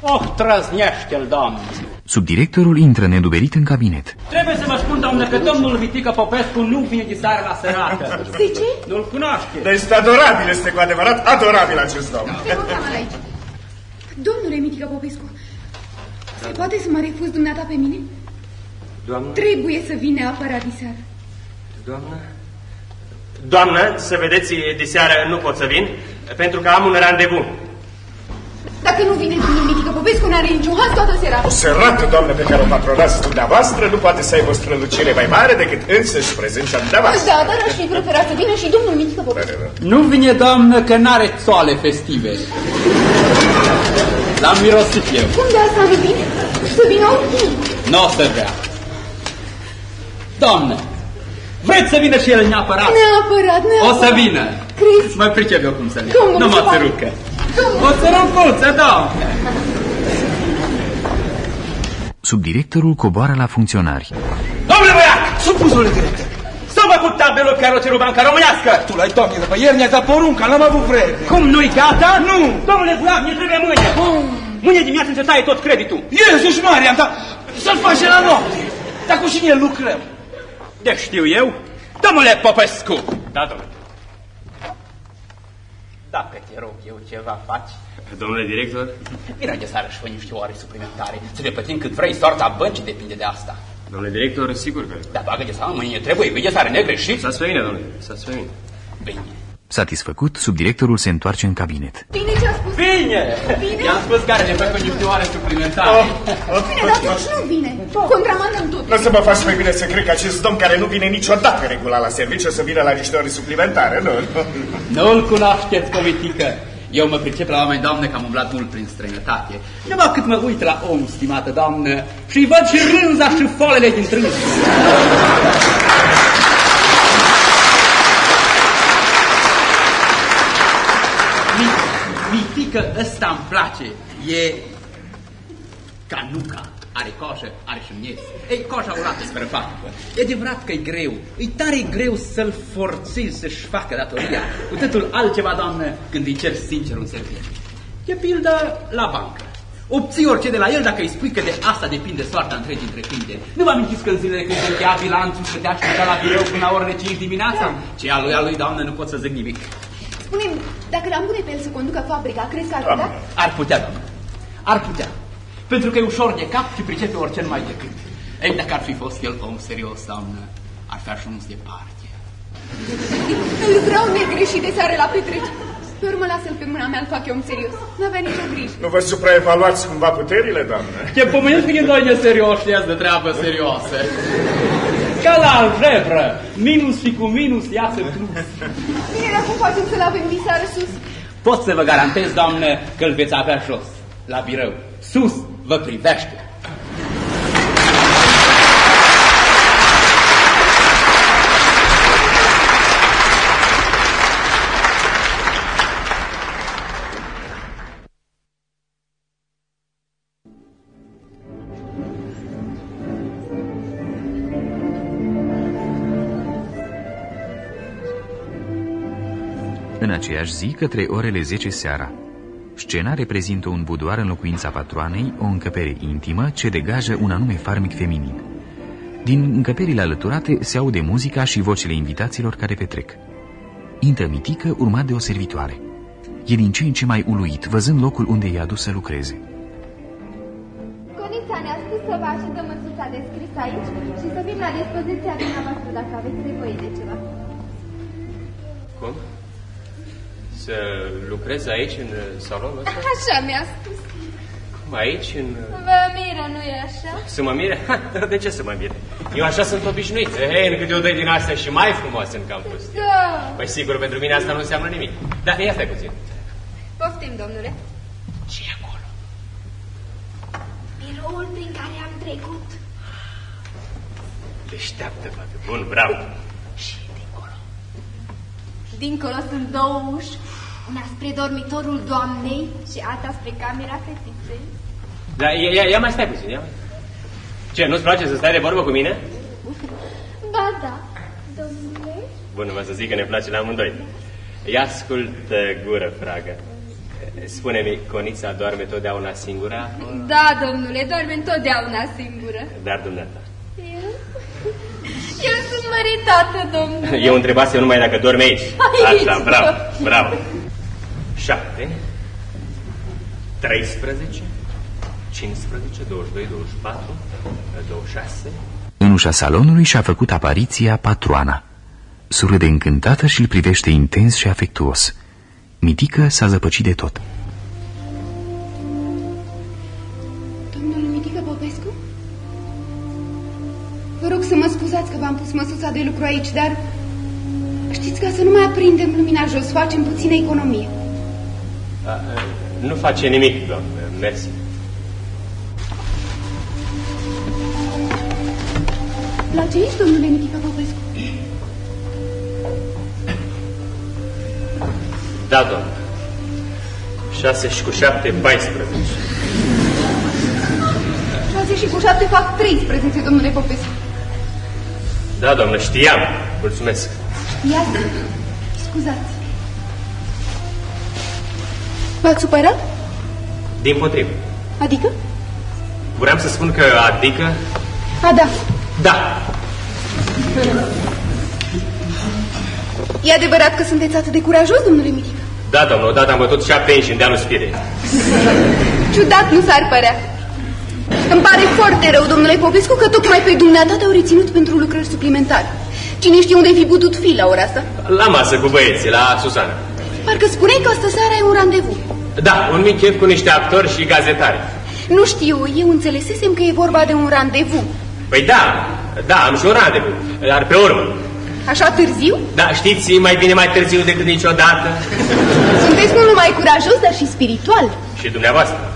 Oh, trăznește-l, doamnă. Subdirectorul intră neduberit în cabinet. Trebuie să vă spun, doamnă, că domnul Vitică Popescu nu vine de seară la sărată. De ce? Nu-l cunoaște. Dar este adorabil, este cu adevărat adorabil acest domn. Te rog, Amar, aici. Domnule Mitică Popescu, se poate să mă refuz dumneata pe mine? Doamnă? Trebuie să vin neapărat diseară. Doamnă? Doamnă, să vedeți, de seară nu pot să vin, pentru că am un randevu. Dacă nu vine domnul Mitică Popescu, n-are niciun haz toată seara. O serată, doamnă, pe care o patronați dumneavoastră nu poate să aibă o strălucire mai mare decât însăși prezența dumneavoastră. Da, dar aș fi preferat să vină și domnul Mitică Popescu. Nu vine, doamnă, că n-are țoale festive. L-am mirosit eu. Cum de asta nu vine? Să vină oricum. Nu o să vrea. doamnă. Vreți să vină și el neapărat? Neapărat, O neapărat. să vină. Crezi? Mă pricep eu cum să vin. Cum, Nu mă se poate? țărucă. O țărucuță, da. Subdirectorul coboară la funcționari. Domnule băiat, supusule director, s-a făcut tabelul carocerul Banca Românească. Tu l-ai, doamne, după ieri ne-a dat porunca, n-am avut vreme. Cum nu-i gata? Nu! Domnule băiat, ne trebuie mâine. Mâine dimineață se taie tot creditul. Iesus Maria, dar să-l face la noapte. Dar cu cine lucrăm? De știu eu. Domnule Popescu. Da, domnule. Dacă te rog eu ceva faci, Domnule director, vine de seară și fă niște ore suplimentare. Să ne plătim cât vrei, soarta băncii depinde de asta. Domnule director, sigur că... Dar bagă de seama, mâine trebuie, vine de seară negreșit. Stați pe mine, domnule, stați pe mine. Bine. Satisfăcut, subdirectorul se întoarce în cabinet. Bine ce a spus? Bine! Bine? I-am spus care ne făcut niște oare suplimentare. Oh, Bine, dar atunci nu vine. Contramandăm tot. Nu să mă faci mai bine să cred că acest domn care nu vine niciodată regulat la serviciu o să vină la niște ore suplimentare, nu? Nu-l cunoașteți, comitică. Eu mă pricep la oameni, doamnă, că am umblat mult prin străinătate. Numai cât mă uit la om, stimată doamnă, și văd și rânza și folele din trâns. Mi- Mitică ăsta îmi place. E canuca. Are coșă, are și miez. Ei, coșa urată spre faptă. E adevărat că e greu. E tare greu să-l forțezi să-și facă datoria. Cu totul altceva, doamnă, când îi cer sincer un serviciu. E pildă la bancă. Obții orice de la el dacă îi spui că de asta depinde soarta întregii întreprinderi. Nu vă amintiți că în zilele când se încheia bilanțul și te aștepta la birou până la orele 5 dimineața? Ce a lui, a lui, doamnă, nu pot să zic nimic. Spune-mi, dacă l-am pune pe el să conducă fabrica, crezi că ar putea? Ar putea, doamnă. Ar putea. Pentru că e ușor de cap și pricepe orice numai decât. Ei, dacă ar fi fost el om serios, doamnă, ar fi ajuns departe. Îl vreau negreșit de seară la petrecere. Pe urmă lasă-l pe mâna mea, îl fac eu om serios. N-avea nicio grijă. Nu vă supraevaluați cumva puterile, doamnă? Te pomeniți că doi de serios și de treabă serioasă. Ca la algebră, minus și cu minus iasă plus. Bine, dar cum facem să-l avem diseară sus? Pot să vă garantez, doamnă, că îl veți avea jos, la birou. Sus vă privește. În aceeași zi, către orele 10 seara. Scena reprezintă un budoar în locuința patroanei, o încăpere intimă ce degajă un anume farmic feminin. Din încăperile alăturate se aude muzica și vocile invitaților care petrec. Intră mitică, urmat de o servitoare. E din ce în ce mai uluit, văzând locul unde i-a adus să lucreze. Conița ne-a spus să vă așezăm măsuța de scris aici și să fim la dispoziția dumneavoastră dacă aveți nevoie de ceva. Cum? Să lucrez aici, în uh, salonul ăsta? Așa mi-a spus. Cum, aici, în... uh, Vă miră, nu-i așa? Să mă mire? Ha, (laughs) de ce să mă mire? Eu așa sunt obișnuit. Hei, încât eu doi din astea și mai frumoase în campus. Da. Păi sigur, pentru mine asta nu înseamnă nimic. Dar ia stai puțin. Poftim, domnule. ce e acolo? Biroul prin care am trecut. Deșteaptă, fată. Bun, bravo. Dincolo sunt două uși, una spre dormitorul doamnei și alta spre camera fetiței. Da, ia, ia, ia mai stai puțin, ia mai. Ce, nu-ți place să stai de vorbă cu mine? Ba da, domnule. Bun, vă să zic că ne place la amândoi. Ia ascultă gură, fragă. Spune-mi, Conița doarme totdeauna singura? Da, domnule, doarme întotdeauna singură. Dar dumneata. Eu? Eu sunt măritată, domnule. Eu întrebasem numai dacă dormi aici. Aici, Așa, bravo, da. bravo. 7, 13, 15, 22, 24, 26. În ușa salonului și-a făcut apariția patroana. Surâde încântată și îl privește intens și afectuos. Mitică s-a zăpăcit de tot. Domnul Mitică Popescu? Vă rog să mă scuzați că v-am pus măsuța de lucru aici, dar știți ca să nu mai aprindem lumina jos, facem puțină economie. A, a, Nu face nimic, doamnă, mersi. place aici, domnule Mitică Popescu? Da, doamnă. 6 și cu 7, 14. 6 și cu 7 fac 13, domnule Popescu. Da, doamnă, știam. Mulțumesc. Iată, scuzați. V-ați supărat? Din potrivă. Adică? Vreau să spun că adică... A, da. Da. E adevărat că sunteți atât de curajos, domnule Mitică? Da, domnul, odată am bătut șapte inși în dealul Spirei. Ciudat nu s-ar părea. Îmi pare foarte rău, domnule Popescu, că tocmai pe dumneata te-au reținut pentru lucrări suplimentare. Cine știe unde ai fi putut fi la ora asta? La masă cu băieții, la Susana. Parcă spuneai că astă seară ai un randevu. Da, un mic chef cu niște actori și gazetari. Nu știu, eu înțelesesem că e vorba de un randevu. Păi da, da, am și un randevu, dar pe urmă. Așa târziu? Da, știți, mai bine mai târziu decât niciodată. Sunteți nu numai curajos, dar și spiritual. Și dumneavoastră.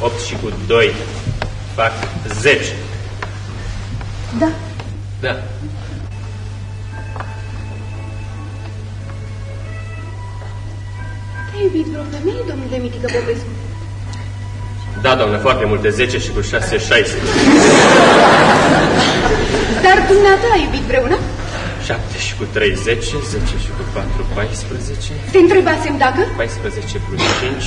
8 și cu 2 fac 10. Da. Da. Iubit vreo femeie, domnule Mitică Popescu? Da, doamne, foarte multe, 10 și cu 6, 16. Dar dumneata ai iubit vreuna? 7 și cu 3, 10, 10 și cu 4, 14. Te întrebasem dacă? 14 plus 5,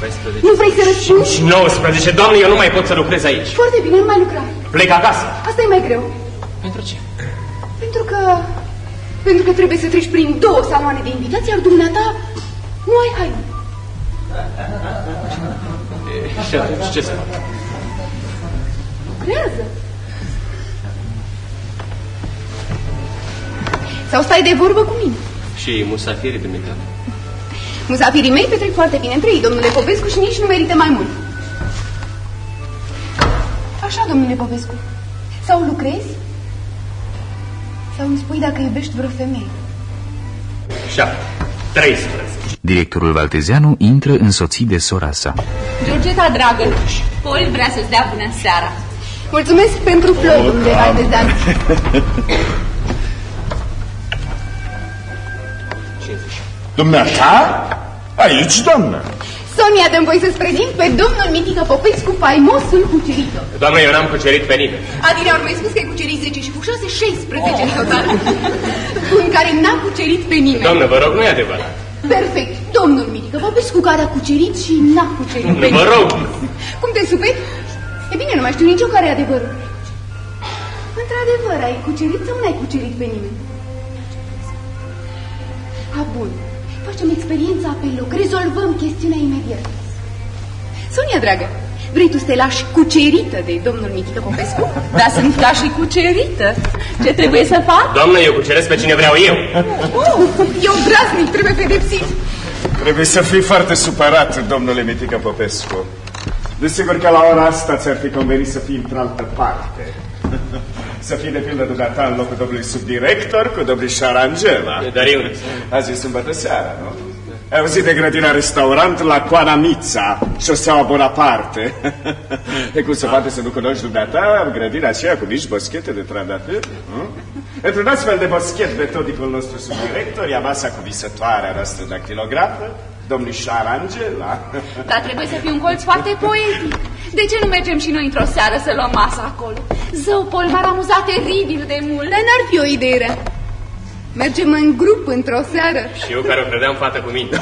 14... Nu vrei să răspunzi? Și 19. Doamne, eu nu mai pot să lucrez aici. Foarte bine, nu mai lucra. Plec acasă. Asta e mai greu. Pentru ce? Pentru că... Pentru că trebuie să treci prin două saloane de invitații, iar dumneata nu ai haine. E, și atunci ce să fac? Creează. Sau stai de vorbă cu mine. Și musafirii dumneavoastră? Musafirii mei petrec foarte bine între ei, domnule Popescu, și nici nu merită mai mult. Așa, domnule Popescu. Sau lucrezi, sau îmi spui dacă iubești vreo femeie. 7, 13. Directorul Valtezeanu intră însoțit de sora sa. Georgeta, dragă, Paul vrea să-ți dea bună seara. Mulțumesc pentru flori, domnule Valdezeanu. Dumneata? Aici, doamnă. Sonia, dăm voi să-ți prezint pe domnul Mitică Popescu, faimosul cuceritor. Doamne, eu n-am cucerit pe nimeni. Adine, ori mai spus că ai cucerit 10 și cu 6, 16 în total. în care n-a cucerit pe nimeni. Doamne, vă rog, nu e adevărat. Perfect. Domnul Mitică Popescu care a cucerit și n-a cucerit pe Vă rog. Cum te superi? E bine, nu mai știu nici eu care e adevărul. Într-adevăr, ai cucerit sau n-ai cucerit pe nimeni? A, bun. Facem experiența pe loc. Rezolvăm chestiunea imediat. Sonia, dragă, vrei tu să te lași cucerită de domnul Mitică Popescu? Da, sunt ca și cucerită. Ce trebuie să fac? Doamnă, eu cuceresc pe cine vreau eu. Oh, e obraznic, trebuie pedepsit. Trebuie să fii foarte supărat, domnule Mitică Popescu. Desigur că la ora asta ți-ar fi convenit să fii într-altă parte. (laughs) Să fii de pildă dumneata în locul domnului subdirector cu domnișoara Angela. Dar eu nu. Azi e sâmbătă seara, nu? Ai auzit de grădina restaurant la Coana Mița, șoseaua Bonaparte. (laughs) E cum se poate să nu cunoști dumneata grădina aceea cu mici boschete de trandafiri? nu? Într-un astfel de boschet metodicul nostru subdirector ia masa cu visătoarea noastră dactilografă, domnișoara Angela. (laughs) Dar trebuie să fie un colț foarte poetic. De ce nu mergem și noi într-o seară să luăm masa acolo? Zău, Paul, m-ar amuza teribil de mult. Dar n-ar fi o idee rea. Mergem în grup într-o seară. Și eu care o credeam fată cu mine.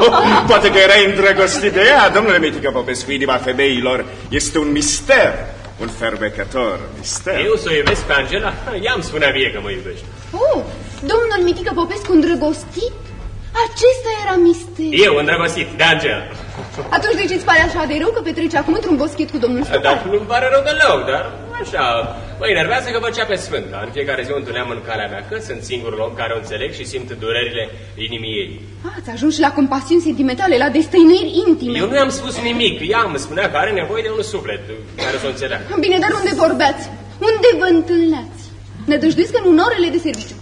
(laughs) Poate că erai îndrăgostit de ea, domnule Mitică Popescu, inima femeilor este un mister, un fermecător mister. Eu să o iubesc pe Angela? Ea îmi spunea mie că mă iubește. Oh, domnul Mitică Popescu îndrăgostit? Acesta era mister. Eu, îndrăgostit, de Angela. Atunci de ce îți pare așa de rău că petreci acum într-un boschet cu domnul Stăpân? Dar nu-mi pare rău deloc, dar așa, mă enervează că făcea pe sfânta. În fiecare zi o întâlneam în calea mea, că sunt singurul om care o înțeleg și simt durerile inimii ei. Ah, ați ajuns și la compasiuni sentimentale, la destăinuiri intime. Eu nu i-am spus nimic, ea îmi spunea că are nevoie de un suflet care să o înțeleagă. Bine, dar unde vorbeați? Unde vă întâlneați? Ne dăjduiți că în orele de serviciu.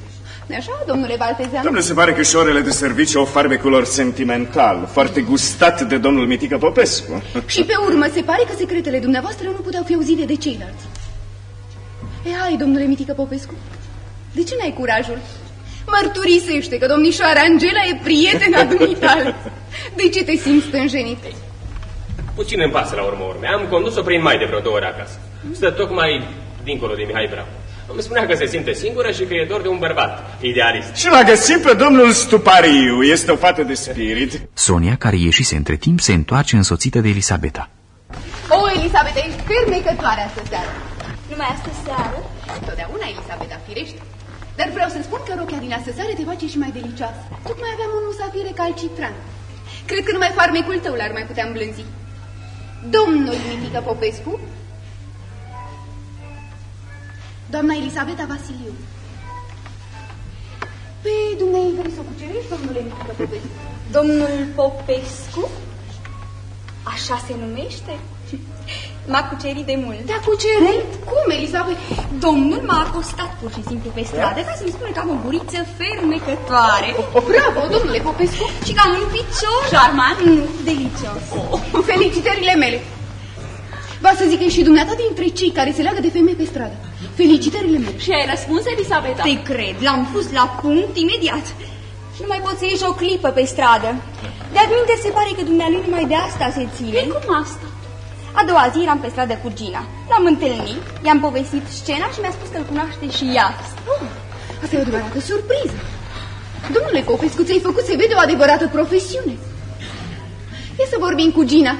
nu așa, domnule Valtezeanu? Domnule, se pare că și orele de serviciu au farmecul lor sentimental, foarte gustat de domnul Mitică Popescu. Și pe urmă, se pare că secretele dumneavoastră nu puteau fi auzite de ceilalți. E, hai, domnule Mitică Popescu, de ce n-ai curajul? Mărturisește că domnișoara Angela e prietena (laughs) dumitale. De ce te simți stânjenit? Puțin îmi pasă la urmă urme. Am condus-o prin mai de vreo două ore acasă. Stă tocmai dincolo de Mihai Brau. Îmi spunea că se simte singură și că e dor de un bărbat idealist. Și l-a găsit pe domnul Stupariu. Este o fată de spirit. Sonia, care ieșise între timp, se întoarce însoțită de Elisabeta. O, Elisabeta, ești fermecătoare astă seară. Numai astă seară? Totdeauna, Elisabeta, firește. Dar vreau să spun că rochia din astă seară te face și mai delicioasă. Tocmai aveam un musafir recalcitrant. Cred că numai farmecul tău l-ar mai putea îmblânzi. Domnul Mitică Popescu, doamna Elisabeta Vasiliu. Pe dumneavoastră vreți să o cucerești, domnule Mitică Popescu? Domnul Popescu? Așa se numește? M-a cucerit de mult. Te-a cucerit? Cum, Elisabeta? Domnul m-a acostat pur și simplu pe stradă ca să-mi spune că am o guriță fermecătoare. Bravo, domnule Popescu! Și că am un picior... Charmant? Nu, delicios. Oh, felicitările mele! Va să zic că e și dumneata dintre cei care se leagă de femei pe stradă. Felicitările mele. Și ai răspuns, Elisabeta? Te cred, l-am pus la punct imediat. Nu mai poți să ieși o clipă pe stradă. De-al se pare că dumnealui numai de asta se ține. E cum asta? A doua zi eram pe stradă cu Gina. L-am întâlnit, i-am povestit scena și mi-a spus că îl cunoaște și ea. Oh, asta e o adevărată surpriză. Domnule Popescu, ți-ai făcut să vede o adevărată profesiune. Ia să vorbim cu Gina.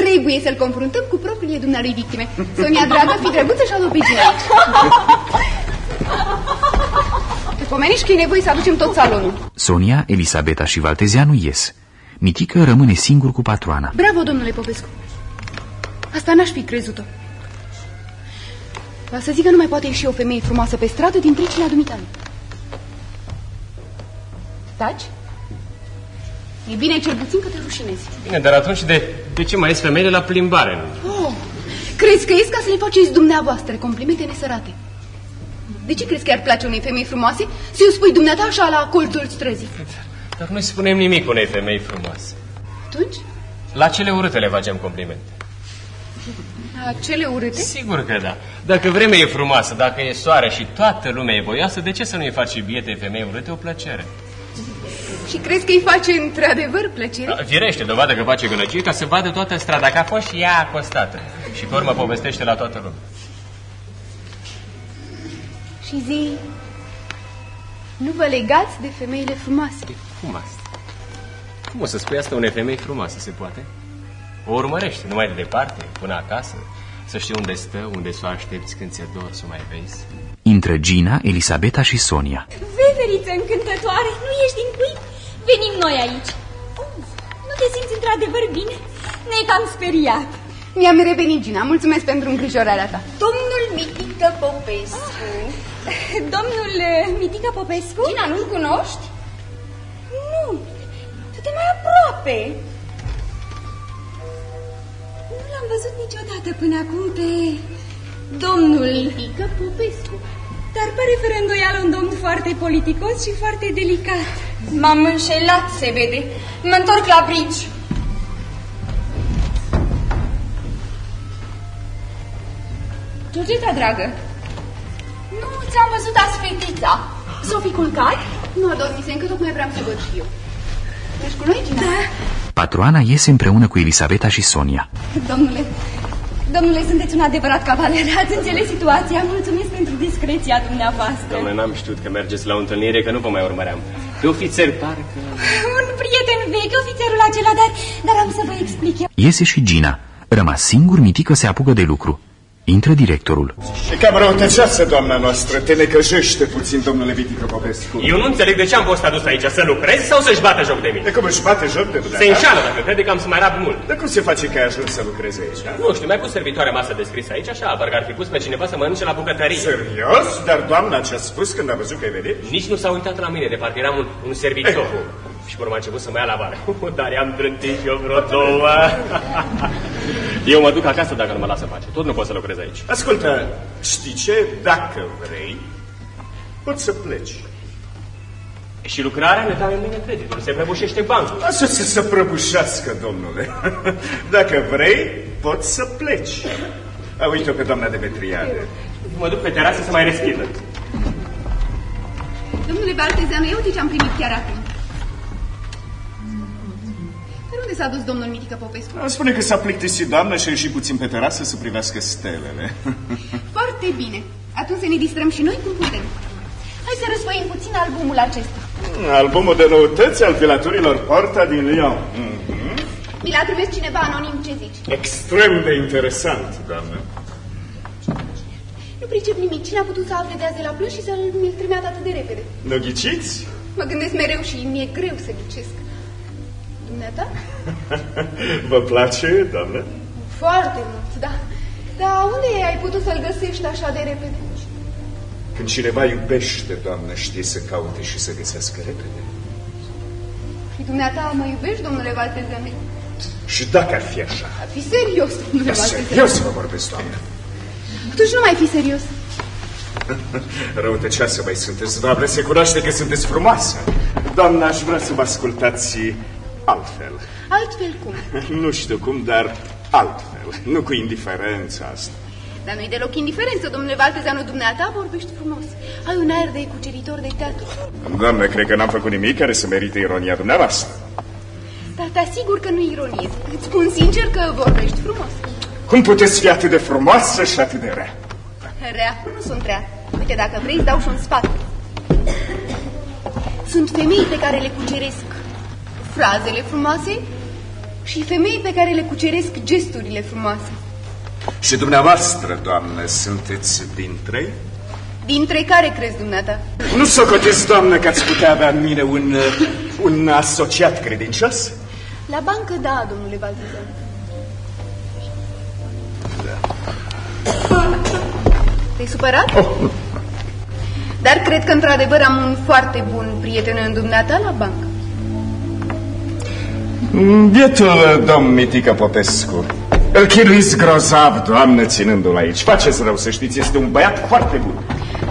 Trebuie să-l confruntăm cu propriile dumnealui victime. Sonia, dragă, fi drăguță și adu pe Gina aici. Te pomeniști că e nevoie să aducem tot salonul. Sonia, Elisabeta și Valtezianu ies. Mitică rămâne singur cu patroana. Bravo, domnule Popescu. Asta n-aș fi crezut-o. Va să zic că nu mai poate ieși o femeie frumoasă pe stradă din pricina dumitale. Taci? E bine cel puțin că te rușinezi. Bine, dar atunci de, de ce mai ies femeile la plimbare? Oh, crezi că ies ca să le faceți dumneavoastră complimente nesărate? De ce crezi că ar place unei femei frumoase să o spui dumneata așa la colțul străzii? Dar noi spunem nimic unei femei frumoase. Atunci? La cele urâte le facem complimente. La cele urâte? Sigur că da. Dacă vremea e frumoasă, dacă e soare și toată lumea e voioasă, de ce să nu-i faci biete femei urâte o plăcere? Și crezi că îi face într-adevăr plăcere? Da, firește, dovadă că face gălăgie ca să vadă toată strada, că a fost și ea acostată. Și pe urmă povestește la toată lumea. Și zi, nu vă legați de femeile frumoase. Cum asta? Cum o să spui asta unei femei frumoase, se poate? O urmărește, numai de departe, până acasă, să știi unde stă, unde să o aștepți când ți-e dor să o mai vezi. Intră Gina, Elisabeta și Sonia. Veveriță încântătoare, nu ești din cuib? Venim noi aici. Oh, nu te simți într-adevăr bine? Ne-ai cam speriat. Mi-am revenit, Gina. Mulțumesc pentru îngrijorarea ta. Domnul Mitică Popescu. Domnul eh, Mitică Popescu? Gina, nu-l cunoști? Nu. Tu te mai aproape. Nu l-am văzut niciodată până acum pe domnul Mitică Popescu. Dar pare fără îndoială un domn foarte politicos și foarte delicat. M-am înșelat, se vede. Mă întorc la brici. Georgeta, dragă, nu ți-am văzut azi fetița. S-o fi culcat? Nu, adormise, încă tocmai vreau să văd și eu. Ești cu noi, Gina? Da. Patroana iese împreună cu Elisabeta și Sonia. Domnule, domnule, sunteți un adevărat cavaler. Ați înțeles situația. Mulțumesc pentru discreția dumneavoastră. Domnule, n-am știut că mergeți la o întâlnire, că nu vă mai urmăream. Pe ofițer, parcă... Un prieten vechi, ofițerul acela, dar, dar am să vă explic eu. Iese și Gina. Rămas singur, Mitică se apucă de lucru. Intră directorul. E cam răutăcioasă, doamna noastră. Te necăjește puțin, domnule Vitică Popescu. Eu nu înțeleg de ce am fost adus aici, să lucrez sau să-și bată joc de mine. De cum își bate joc de dumneavoastră? Se înșală dacă crede că am să mai rab mult. De cum se face că ai ajuns să lucrezi aici? Nu știu, mi-ai pus servitoarea masă descrisă aici, așa, parcă ar fi pus pe cineva să mănânce la bucătărie. Serios? Dar doamna ce-a spus când a văzut că ai venit? Nici nu s-a uitat la mine, de parcă eram un, un servitor. Și pe urmă a început să mă ia la vară. (laughs) Dar i-am trântit și eu vreo două. (laughs) Eu mă duc acasă dacă nu mă lasă face. Tot nu pot să lucrez aici. Ascultă, știi ce? Dacă vrei, poți să pleci. Și lucrarea ne dă în mine creditul. Se prăbușește bancul. Lasă să se prăbușească, domnule. (laughs) Dacă vrei, poți să pleci. A, uite-o pe doamna Demetriade. Mă duc pe terasă să mai respită. Domnule Baltezeanu, ia uite ce am primit chiar acum. Dar unde s-a dus domnul Mitică Popescu? Spune că s-a plictisit doamnă și a ieșit puțin pe terasă să privească stelele. (laughs) Foarte bine. Atunci să ne distrăm și noi cum putem. Hai să răsfoim puțin albumul acesta. Albumul de noutăți al filaturilor Porta din Lyon. Mi l-a trimis cineva anonim, ce zici? Extrem de interesant, doamnă. Nu pricep nimic. Cine a putut să afle de azi de la plus și să-l mi-l trimeată atât de repede? Nu ghiciți? Mă gândesc mereu și mi-e greu să ghicesc. Dumneata? (laughs) Vă place, doamnă? Foarte mult, da. Dar unde ai putut să-l găsești așa de repede? Când cineva iubește, doamnă, știe să caute și să găsească repede. Și dumneata mă iubești, domnule Valtezeme? Și dacă ar fi așa? Ar fi serios, domnule Da, Valtezeme. serios să vă vorbesc, doamnă. Atunci nu mai fi serios. (laughs) Răutăcioasă mai sunteți, doamnă, se cunoaște că sunteți frumoasă. Doamnă, aș vrea să vă ascultați altfel. Altfel cum? (laughs) Nu știu cum, dar altfel. Nu cu indiferența asta. Dar nu-i deloc indiferență, domnule Valtezeanu, dumneata vorbești frumos. Ai un aer de cuceritor de teatru. Doamnă, cred că n-am făcut nimic care să merite ironia dumneavoastră. Dar te asigur că nu ironiez. Îți spun sincer că vorbești frumos. Cum puteți fi atât de frumoasă și atât de rea? Rea, nu sunt rea. Uite, dacă vrei, îți dau și un sfat. Sunt femei pe care le cuceresc frazele frumoase și femei pe care le cuceresc gesturile frumoase. Și dumneavoastră, doamnă, sunteți dintre? Dintre care crezi dumneata? Nu socoteți, doamnă, că ați putea avea în mine un, uh, un asociat credincios? La bancă, da, domnule Baltazar. Te-ai supărat? Oh. Dar cred că într-adevăr am un foarte bun prieten în dumneata la bancă. Bietul domn Mitică Popescu. Îl chinuiți grozav, doamnă, ținându-l aici. Faceți rău, să știți, este un băiat foarte bun.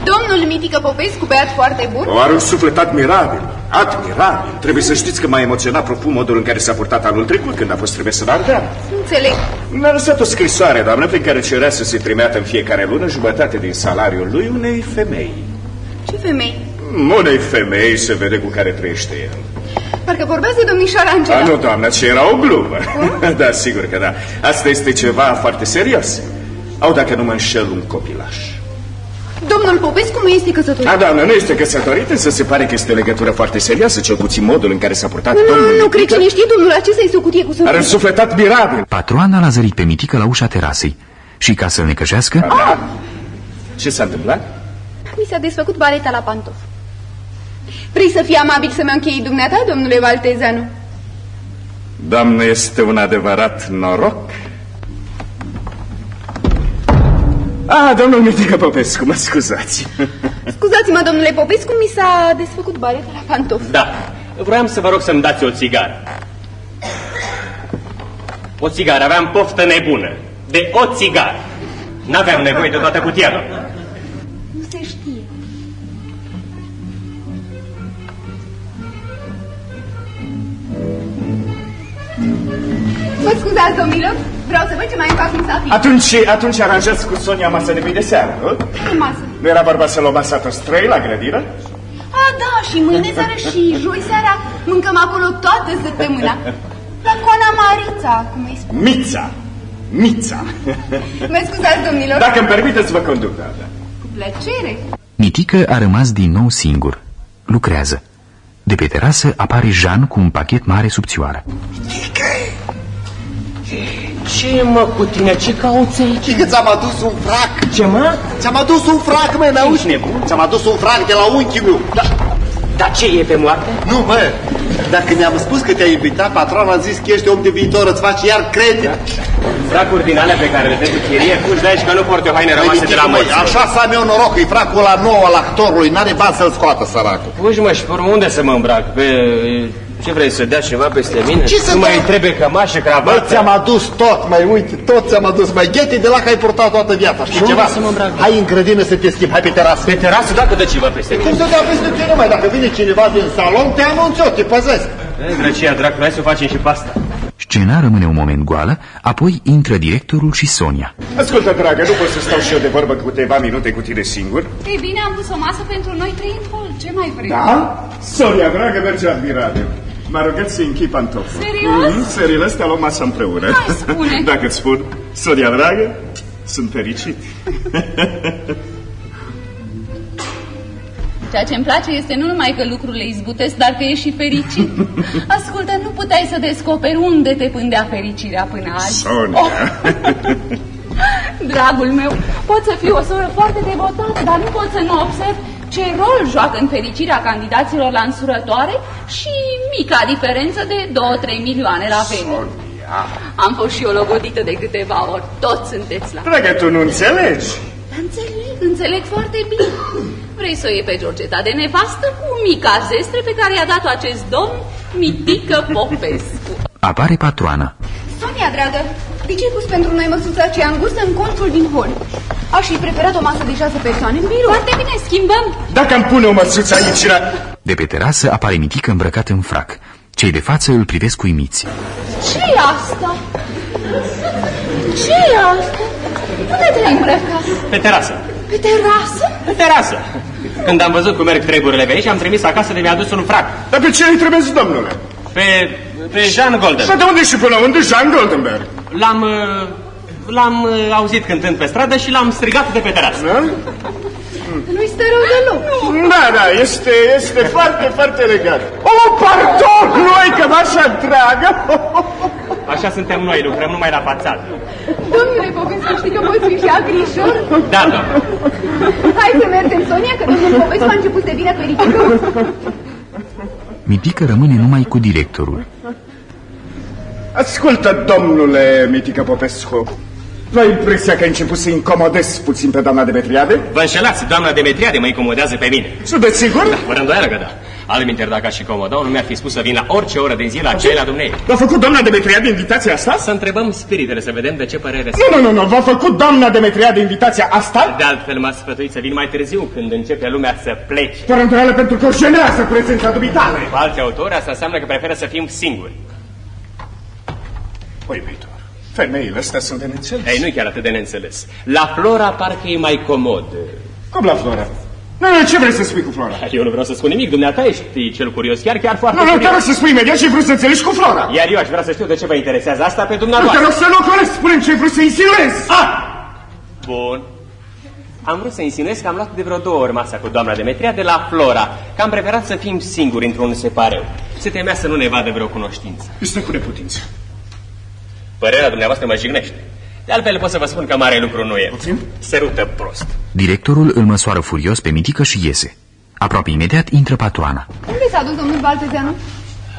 Domnul Mitică Popescu, băiat foarte bun? O are un suflet admirabil, admirabil. Trebuie să știți că m-a emoționat profund modul în care s-a purtat anul trecut, când a fost trimis în Ardeal. Înțeleg. Mi-a lăsat o scrisoare, doamnă, prin care cerea să se trimeată în fiecare lună jumătate din salariul lui unei femei. Ce femei? Unei femei se vede cu care trăiește el. Parcă vorbeați de domnișoara Angela. A, nu, doamnă, ce era o glumă. (laughs) da, sigur că da. Asta este ceva foarte serios. Au, dacă nu mă înșel, un copilaș. Domnul Popescu nu este căsătorit. A, doamnă, nu este căsătorit, însă se pare că este o legătură foarte serioasă, cel puțin modul în care s-a purtat Nu, domnul nu, nu, cred Mitică. cine știe, domnul acesta este o cutie cu Are un sărut. suflet admirabil. Patroana l-a zărit pe Mitică la ușa terasei și ca să-l necăjească, Da. Ce s-a întâmplat? Mi s-a desfăcut baleta la pantof. Vrei să fii amabil să mă închei dumneata, domnule Valtezanu? Doamnă, este un adevărat noroc. Ah, domnul Mitică Popescu, mă scuzați. (laughs) Scuzați-mă, domnule Popescu, mi s-a desfăcut baleta la pantof. Da, vreau să vă rog să-mi dați o țigară. O țigară, aveam poftă nebună. De o țigară. N-aveam nevoie de toată cutia, doamnă. Mă scuzați, domnilor, vreau să văd ce mai fac în safir. Atunci, atunci aranjați cu Sonia masă de mâine de seară, nu? Ce masă? Nu era vorba să luăm masa toți trei la grădină? A, da, și mâine seară și joi seara mâncăm acolo toată săptămâna. La coana Marița, cum îi spun. Mița! Mița! Mă scuzați, domnilor. Dacă îmi permiteți, vă conduc, da, da. Cu plăcere. Mitică a rămas din nou singur. Lucrează. De pe terasă apare Jean cu un pachet mare subțioară. Ce mă cu tine? Ce cauți aici? Că ți-am adus un frac. Ce mă? Ți-am adus un frac, mă, n-auzi? nebun? Ți-am adus un frac de la unchiul meu. Da. Dar ce e pe moarte? Nu, mă, dacă mi-am spus că te-ai invitat, patrona a zis că ești om de viitor, îți faci iar credit. Fracuri din alea pe care le dai cu chirie, fugi de aici că nu porți o haine rămase de la Măi, măți. Așa să am eu noroc, e fracul la nouă al actorului, n-are bani să-l scoată săracul. Fugi mă și pe urmă unde să mă îmbrac? Pe... Ce vrei să dea ceva peste mine? Ce să nu mai dau? trebuie cămașă, Bă, cravată? ți-am adus tot, mai uite, tot ți-am adus, mai ghete de la că ai purtat toată viața, știi unde ceva? să mă îmbrac? Hai în grădină să te schimbi, hai pe terasă. Pe terasă dacă dă ceva peste Cum mine. să dea peste tine, mai dacă vine cineva din salon, te anunț eu, te păzesc. E, Drăcia, dracu, hai să o facem și pe asta. Scena rămâne un moment goală, apoi intră directorul și Sonia. Ascultă, dragă, nu pot să stau și eu de vorbă câteva minute cu tine singur? Ei bine, am pus o masă pentru noi trei în hol. Ce mai vrei? Da? Sonia, dragă, merge admirabil. M-a rugat să închei pantoful. Serios? Mm, serios, te-a luat masa împreună. Hai, spune. (laughs) Dacă îți spun, Sonia, dragă, sunt fericit. (laughs) Ceea ce îmi place este nu numai că lucrurile izbutesc, dar că ești și fericit. (laughs) Ascultă, nu puteai să descoperi unde te pândea fericirea până azi. Sonia. Oh. (laughs) Dragul meu, pot să fiu o soră foarte devotată, dar nu pot să nu observ ce rol joacă în fericirea candidaților la însurătoare și mica diferență de 2-3 milioane la venit. Am fost și eu logodită de câteva ori. Toți sunteți la... Dragă, tu nu înțelegi. Înțeleg, înțeleg foarte bine. Vrei să o iei pe Georgeta de nevastă cu mica zestre pe care i-a dat-o acest domn, Mitică Popescu. Apare patroana. Sonia, dragă, de ce ai pus pentru noi măsuța aceea îngustă în colțul din hol? Aș fi preferat o masă de șase persoane în birou. Foarte bine, schimbăm. Dacă îmi pune o măsuță aici la... De pe terasă apare Mitică îmbrăcat în frac. Cei de față îl privesc uimiți. ce e asta? ce e asta? Unde te-ai îmbrăcat? Pe terasă. Pe terasă? Pe terasă. Când am văzut cum merg treburile pe aici, am trimis acasă de mi-a adus un frac. Dar pe ce îi trebuie, domnule? Pe, pe Jean Golden. Dar de unde și până unde Jean Goldenberg? L-am... uh, L-am uh, auzit cântând pe stradă și l-am strigat de pe terasă. Da? Nu-i stă rău deloc. Da, da, este, este foarte, foarte legat. Oh, pardon, nu ai cămașa dragă? Așa suntem noi, lucrăm numai la fațadă. Domnule Popescu, știi că poți fi și agrișor? Da, da. Hai să mergem, Sonia, că domnul Popescu a început să vină fericită. Mitică rămâne numai cu directorul. Ascultă, domnule Mitică Popescu, nu ai impresia că ai început să incomodezi puțin pe doamna Demetriade? Vă înșelați, doamna Demetriade mă incomodează pe mine. Sunteți sigur? Da, fără îndoială că da. Alminter, dacă aș incomoda nu mi-ar fi spus să vin la orice oră din zi la cei la dumneavoastră. V-a făcut doamna Demetriade invitația asta? Să întrebăm spiritele, să vedem de ce părere Nu, nu, nu, nu, v-a făcut doamna Demetriade invitația asta? De altfel m-a sfătuit să vin mai târziu, când începe lumea să plece. Fără îndoială pentru că o jenează prezența dumitale. Cu alți autori, asta înseamnă că preferă să fim singuri. Păi, Vitor, femeile astea sunt de neînțeles. Ei, nu chiar atât de neînțeles. La Flora parcă e mai comod. Cum la Flora? Nu, nu, ce vrei să spui cu Flora? Eu nu vreau să spun nimic, dumneata ești cel curios, chiar, chiar foarte Nu, nu, te curios. rog să spui imediat ce vrei să înțelegi cu Flora. Iar eu aș vrea să știu de ce vă interesează asta pe Nu, te dumneavoastră. rog să nu ocolesc, spune ce vrei să insinuezi. Ah! Bun. Am vrut să insinuez că am luat de vreo două ori masa cu doamna Demetria de la Flora, că am preferat să fim singuri într-un separeu. Se temea să nu ne vadă vreo cunoștință. Este cu neputință. Părerea dumneavoastră mă jignește. De altfel pot să vă spun că mare lucru nu e. Serută prost. Directorul îl măsoară furios pe Mitică și iese. Aproape imediat intră patroana. Unde s-a dus domnul Baltezeanu?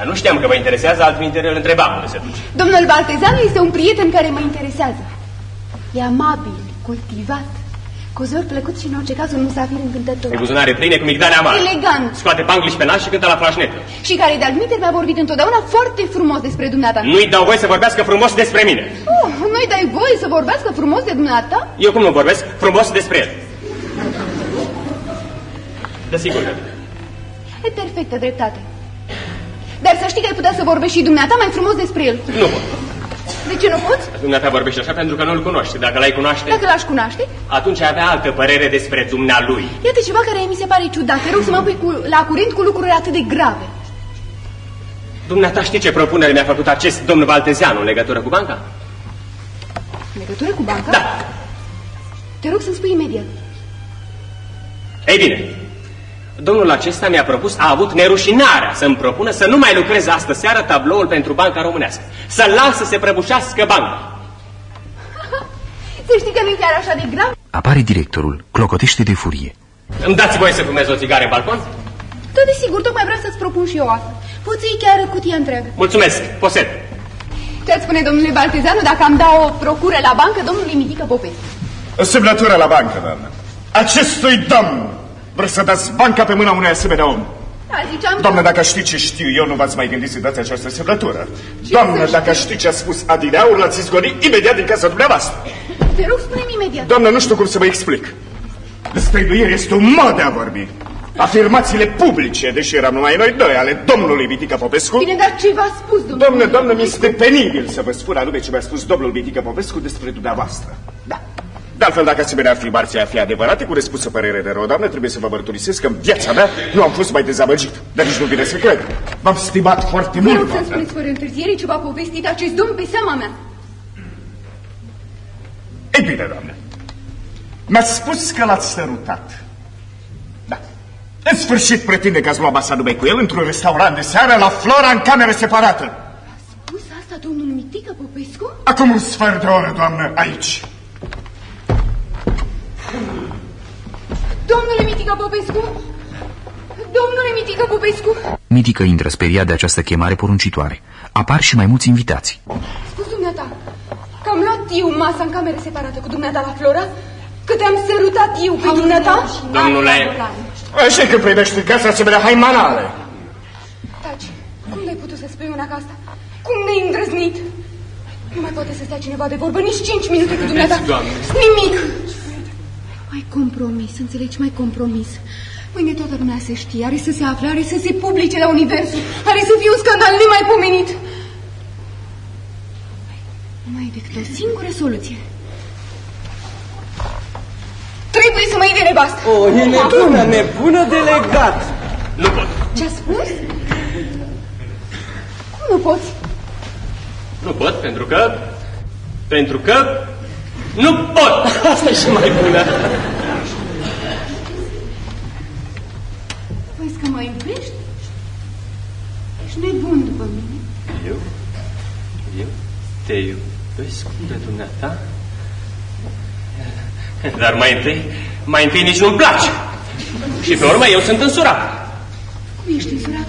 Nu știam că vă interesează, altminte îl întrebam unde se duce. Domnul Baltezeanu este un prieten care mă interesează. E amabil, cultivat, cozor plăcut și în orice caz un musafir Pe încântător. buzunare pline cu migdale amare. Elegant. Scoate pangliși pe nas și cântă la flașnetă. Și care de-al mi-a vorbit întotdeauna foarte frumos despre dumneata. Nu-i dau voie să vorbească frumos despre mine. Oh, nu-i dai voie să vorbească frumos de dumneata? Eu cum nu vorbesc frumos despre el? Desigur că E perfectă dreptate. Dar să știi că ai putea să vorbești și dumneata mai frumos despre el. nu pot. De ce nu poți? Dumneata vorbește așa pentru că nu-l cunoști. Dacă l-ai cunoaște, Dacă l-aș cunoaște, atunci avea altă părere despre dumnealui. iată ceva care mi se pare ciudat. Te rog să mă pui cu, la curent cu lucruri atât de grave. Dumneata știi ce propunere mi-a făcut acest domn Valtezeanu în legătură cu banca? În legătură cu banca? Da. Te rog să-mi spui imediat. Ei bine, domnul acesta mi-a propus, a avut nerușinarea să-mi propună să nu mai lucrez astă seară tabloul pentru banca românească. Să las să se prăbușească banca. Să știi că nu e chiar așa de grav. Apare directorul, clocotește de furie. Îmi dați voie să fumez o țigară în balcon? Tot desigur, tocmai vreau să-ți propun și eu asta. Poți iei chiar cutia întreagă. Mulțumesc, posed. Ce-ați spune domnule Baltezeanu dacă am da o procură la bancă domnului Mitică Popescu? O semnătură la bancă, doamnă. Acestui domn vreți să dați banca pe mâna unui asemenea om. Da, ziceam că- Doamnă, dacă știi ce știu eu, nu v-ați mai gândit să dați această semnătură. Ce Doamnă, să dacă știi ce a spus Adileaur, l-ați izgonit imediat din casa dumneavoastră. Te rog, spune-mi imediat. Doamnă, nu știu cum să vă explic. Despăiduire este un mod de a vorbi. Afirmațiile publice, deși eram numai noi doi, ale domnului Vitică Popescu... Bine, dar ce v-a spus, domnule? Domnule, doamnă, mi este penibil să vă spun anume ce mi-a spus domnul Vitică Popescu despre dumneavoastră. Da. De altfel, dacă asemenea afirmații ar fi adevărate, cu nespusă părere de rău, doamnă, trebuie să vă mărturisesc că în viața mea nu am fost mai dezamăgit. Dar nici nu vine să cred. V-am stimat foarte Vă mult, rog să-mi doamnă. spuneți fără întârziere ce v-a povestit acest domn pe seama mea. Ei bine, doamnă. Mi-a spus că l-ați sărutat. Da. În sfârșit pretinde că ați luat masa numai cu el într-un restaurant de seară la Flora în cameră separată. Spus asta domnul Mitică Popescu? Acum un sfert de oră, doamnă, aici. Domnule Mitică Popescu? Domnule Mitică Popescu? Mitică intră speriat de această chemare poruncitoare. Apar și mai mulți invitați. Spus dumneata că am luat eu masa în cameră separată cu dumneata la Flora? Că te-am sărutat eu pe dumneata? Domnule, Așa că primește casa asemenea haimanale. Taci, cum de-ai putut să spui una ca asta? Cum ne-ai îndrăznit? Nu mai poate să stea cineva de vorbă nici cinci minute cu dumneata. Doamne. Nimic. Mai compromis, înțelegi, mai compromis. Mâine toată lumea se știe, are să se afle, are să se publice la universul, are să fie un scandal nemaipomenit. Nu mai e decât o singură soluție. Trebuie să mă iei de nevastă. O, e nebună, nebună de legat. nu pot. Ce-a spus? Cum nu poți? Nu pot pentru că... Pentru că... Nu pot! Asta e și mai bună. Vezi că mă iubești? Ești nebun după mine. Eu? Eu? Te iubesc de dumneata? Dar mai întâi, mai întâi nici nu-mi place. Și pe urmă eu sunt însurat. Cum ești însurat?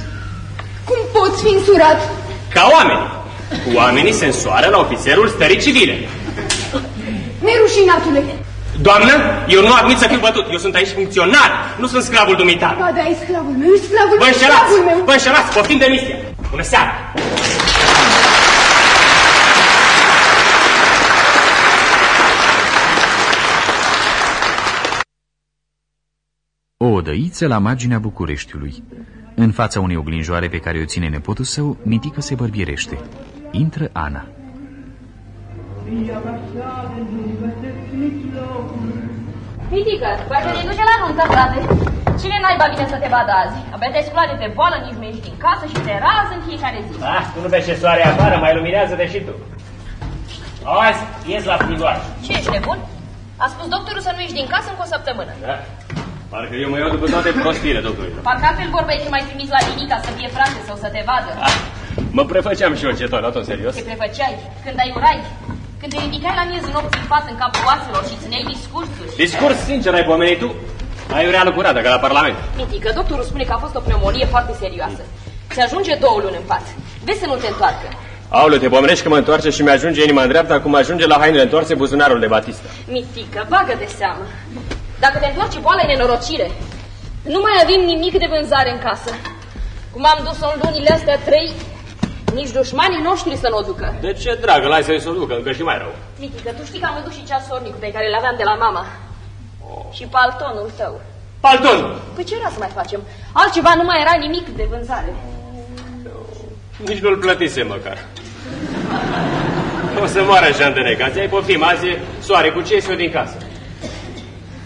Cum poți fi însurat? Ca oameni. Oamenii se însoară la ofițerul stării civile. Nerușinatule! Doamnă, eu nu admit să fiu bătut. Eu sunt aici funcționar, nu sunt sclavul dumitar. Ba da, e sclavul meu, e sclavul Vă meu, e înșelați! sclavul meu! Vă înșelați! Poftim demisia! Bună seara! O odăiță la marginea Bucureștiului. În fața unei oglinjoare pe care o ține nepotul său, Mitică se bărbierește. Intră Ana. Mitică, poate ne duce la nuntă, frate. Cine naiba vine să te vadă azi? Abia te-ai sculat de pe boală, nici nu ieși din casă și te rază în fiecare zi. Ah, tu nu vezi ce soare afară, mai luminează-te și tu. Azi, ies la frigoare. Ce ești nebun? A spus doctorul să nu ieși din casă încă o săptămână. Da? Parcă eu mă iau după toate prostire, doctorilor. Parcă altfel vorbeai când mai trimis la Linica să fie frate sau să te vadă. Ah, mă prefăceam și eu ce tot, în serios. Te prefăceai, când ai urai, când te ridicai la miezul nopții în față în capul oaselor și țineai discursuri. Discurs sincer ai pomenit tu? Ai o reală curată, ca la Parlament. Mitică, doctorul spune că a fost o pneumonie foarte serioasă. Ți ajunge două luni în pat. Vezi să nu te întoarcă. Aoleu, te pomenești că mă întoarce și mi-ajunge inima în dreapta cum ajunge la hainele întoarse buzunarul de Batista. Mitică, bagă de seamă. Dacă te întoarce boala e nenorocire. Nu mai avem nimic de vânzare în casă. Cum am dus-o în lunile astea trei, nici dușmanii noștri să nu o ducă. De ce, dragă, lai să-i să o ducă, încă și mai rău. Mitică, tu știi că am văzut și ceasornicul pe care îl aveam de la mama. Și paltonul tău. Palton! Păi ce era să mai facem? Altceva nu mai era nimic de vânzare. Nici nu-l plătise măcar. O să moară așa în delegație. Ai poftim, azi e soare, cu ce ies eu din casă?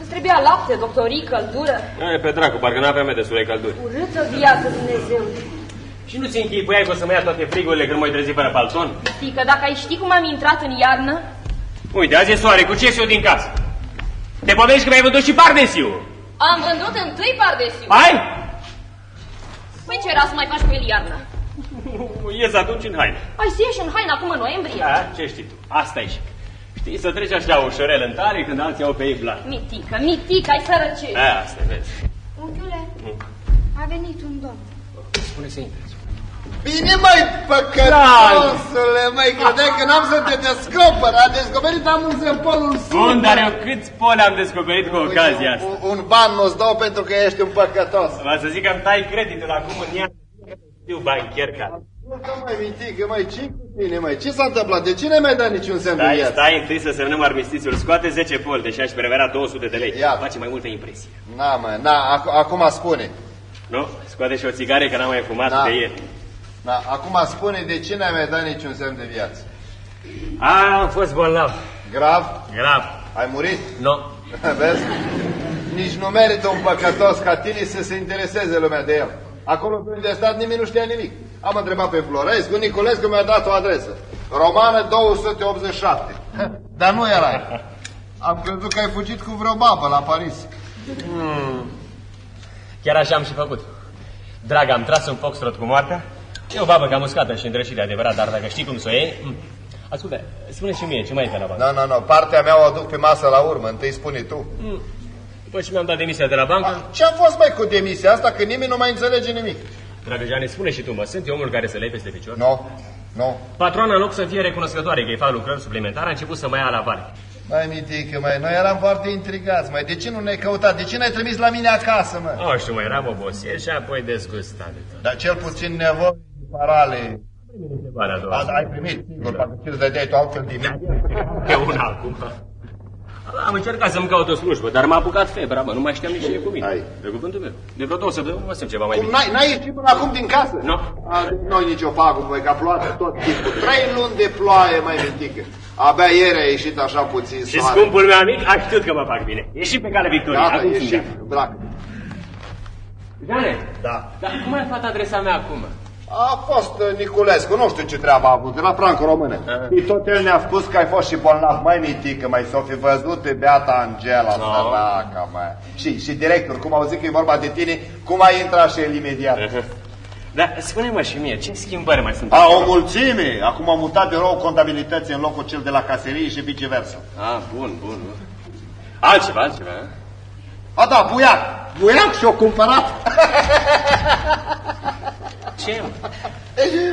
Îți trebuia lapte, doctorii, căldură. E, pe dracu, parcă n-aveam eu destule călduri. Urâtă viață, Dumnezeu. Și nu ți închipuiai că o să mă ia toate frigurile când mă trezi fără palton? Știi că dacă ai ști cum am intrat în iarnă, Uite, azi e soare, cu ce ies eu din casă? Te pomenești că mi-ai vândut și pardesiu. am vândut întâi pardesiu. Hai? Păi ce era să mai faci cu el iarna? (laughs) Ies atunci în haine. Ai să ieși în haină acum în noiembrie. Da, ce știi tu? Asta e și. Știi să treci așa ușorel în tare când alții au pe ei blan. Mitică, mitică, ai sărăcie. Da, asta vezi. Unchiule, a venit un domn. Spune să intre. Bine, mai păcătosule, mai credeai că n-am să te descoper. A descoperit am în polul sud. Bun, dar eu câți poli am descoperit cu ocazia asta? Un, un ban nu-ți dau pentru că ești un păcătos. Va să zic că îmi tai creditul acum în ea. Eu bancher ca. Nu că mai mitică, mai ce cu tine, mai? Ce s-a întâmplat? De ce nu mai dat niciun semn de Stai, viață? stai întâi să semnăm armistițiul. Scoate 10 folte și aș prevera 200 de lei. Ia. Face mai multă impresie. Na, mă, na, ac- acum spune. Nu? Scoate și o țigare că n-am mai fumat Da. de ieri. Na, acum spune de ce n-ai mai dat niciun semn de viață. A, am fost bolnav. Grav? Grav. Ai murit? Nu. (laughs) Vezi? Nici nu merită un păcătos ca tine să se intereseze lumea de el. Acolo pe unde a stat nimeni nu știa nimic. Am întrebat pe Florescu, Niculescu mi-a dat o adresă. Romană 287. (laughs) Dar nu erai. Am crezut că ai fugit cu vreo babă la Paris. Hmm. Chiar așa am și făcut. Drag, am tras un foxtrot cu moartea. E o babă cam uscată și îndrășit de adevărat, dar dacă știi cum să o iei... mm. Ascultă, spune și mie, ce mai este la bancă? Nu, nu, nu, partea mea o aduc pe masă la urmă, întâi spune tu. Mm. După ce mi-am dat demisia de la bancă... Ce-a fost mai cu demisia asta, că nimeni nu mai înțelege nimic? Dragă Jane, spune și tu, mă, sunt eu omul care să le iei peste picior? Nu, nu. Patroana, în loc să fie recunoscătoare că îi fac lucrări suplimentare, a început să mă ia la vale. Mai mitică, mai, noi eram foarte intrigați, mai, de ce nu ne-ai căutat? De ce n-ai trimis la mine acasă, mă? Nu știu, mă, eram obosit și apoi dezgustat de tot. Dar cel puțin nevoie de parale. Bani a doua. A, ai primit, sigur, dacă ți-l dădeai tu altfel din Pe (laughs) una acum. Am încercat să-mi caut o slujbă, dar m-a apucat febra, mă, nu mai știam nici ce e cu mine. Hai. De cuvântul meu. De vreo două săptămâni mă simt ceva mai Cum bine. n-ai, n-ai ieșit până acum din casă? Nu. A, noi nicio pagubă, mai ca ploată tot timpul. Trei luni de ploaie, mai mitică. Abia ieri a ieșit așa puțin Și soare. scumpul meu amic a știut că mă fac bine. E și pe calea victoriei. Gata, acum ieșit, sunt gata. brac. Jane, Da. dar cum ai aflat adresa mea acum? A fost uh, Niculescu, nu știu ce treabă a avut, de la franco-română. Și tot el ne-a spus că ai fost și bolnav, mai mitică, mai s-o fi văzut pe beata Angela, No. săraca, mai. Și, și director, cum au zis că e vorba de tine, cum ai intrat și el imediat? Da, spune-mă și mie, ce schimbări mai sunt? A, o mulțime! Acum am mutat biroul contabilității în locul cel de la caserie și viceversa. Ah, bun, bun. bun. Altceva, altceva. eh? A, da, buiac! Buiac și-o cumpărat! (laughs) Ce? mă?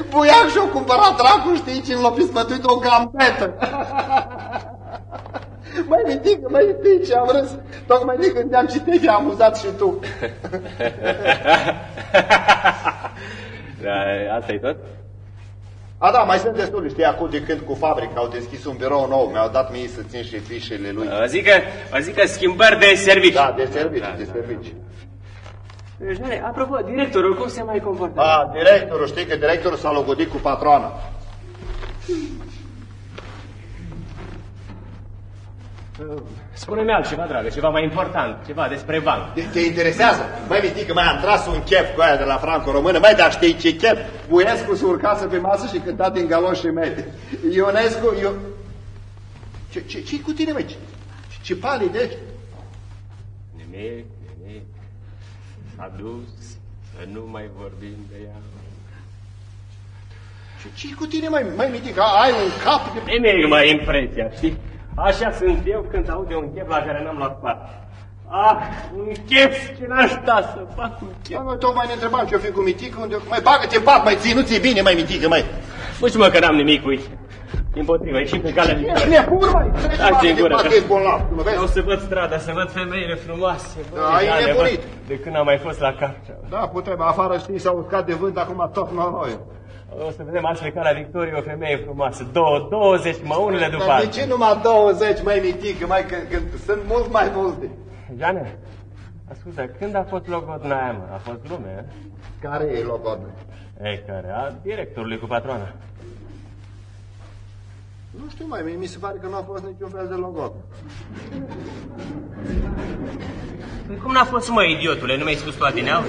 Buiac și-o cumpărat, dracu, știi ce l-a pispătuit o gambetă. Mai mitică, mai mitică, ce am râs. Tocmai de când te-am citit, te-am amuzat și tu. (laughs) da, asta e tot? A, da, mai sunt destule, știi, acum de când cu fabrica au deschis un birou nou, mi-au dat mie să țin și fișele lui. Vă zic că, vă zic că schimbări de serviciu. Da, de serviciu, de serviciu. Jane, apropo, directorul, cum se mai comportă? A, directorul, știi că directorul s-a logodit cu patroana. Spune-mi altceva, dragă, ceva mai important, ceva despre bancă. Te, te interesează? Mai mitică, mai am tras un chef cu aia de la franco-română, mai dar știi ce chef? Buiescu se urcase pe masă și cânta din galoșii mei. Ionescu, eu... Ce, ce, ce cu tine, măi? Ce, ce palid ești? Nimic, nimic. S-a dus să nu mai vorbim de ea. Ce, ce cu tine, mai, mai mitică? Ai un cap de... Nimic, mai impresia, știi? Așa sunt eu când aud de un chef la care n-am luat parte. Ah, un chef ce n-aș da să fac un chef. Da, noi tocmai ne întrebam ce-o fi cu mitică, unde... Mai bagă-te în pat, mai ții, nu ți bine, mai mitică, mai. Spui mă că n-am nimic cu ei. Din potrivă, e și pe calea Ești victoriei. nebun, mai. Da, din gură. Treci ești bolnav, tu nu vezi? Vreau să văd strada, să văd femeile frumoase. bă, Da, ai Jane, bă, nebunit. De când am mai fost la Capcea. Da, putem, afară știi, s-au uscat de vânt, acum tot noroi. O să vedem azi pe calea victoriei o femeie frumoasă. Două, 20 măunile după Dar de alții. ce numai 20, mai mitică, mai când, când sunt mult mai mulți? Jane, ascultă, când a fost logodna aia, mă? A fost lume, eh? Care e logodnă? Ei, care? A directorului cu patroana. Nu știu mai, mie mi se pare că nu a fost niciun fel de logodnă. Cum n-a fost, mă, idiotule? Nu mi-ai spus tu adineau?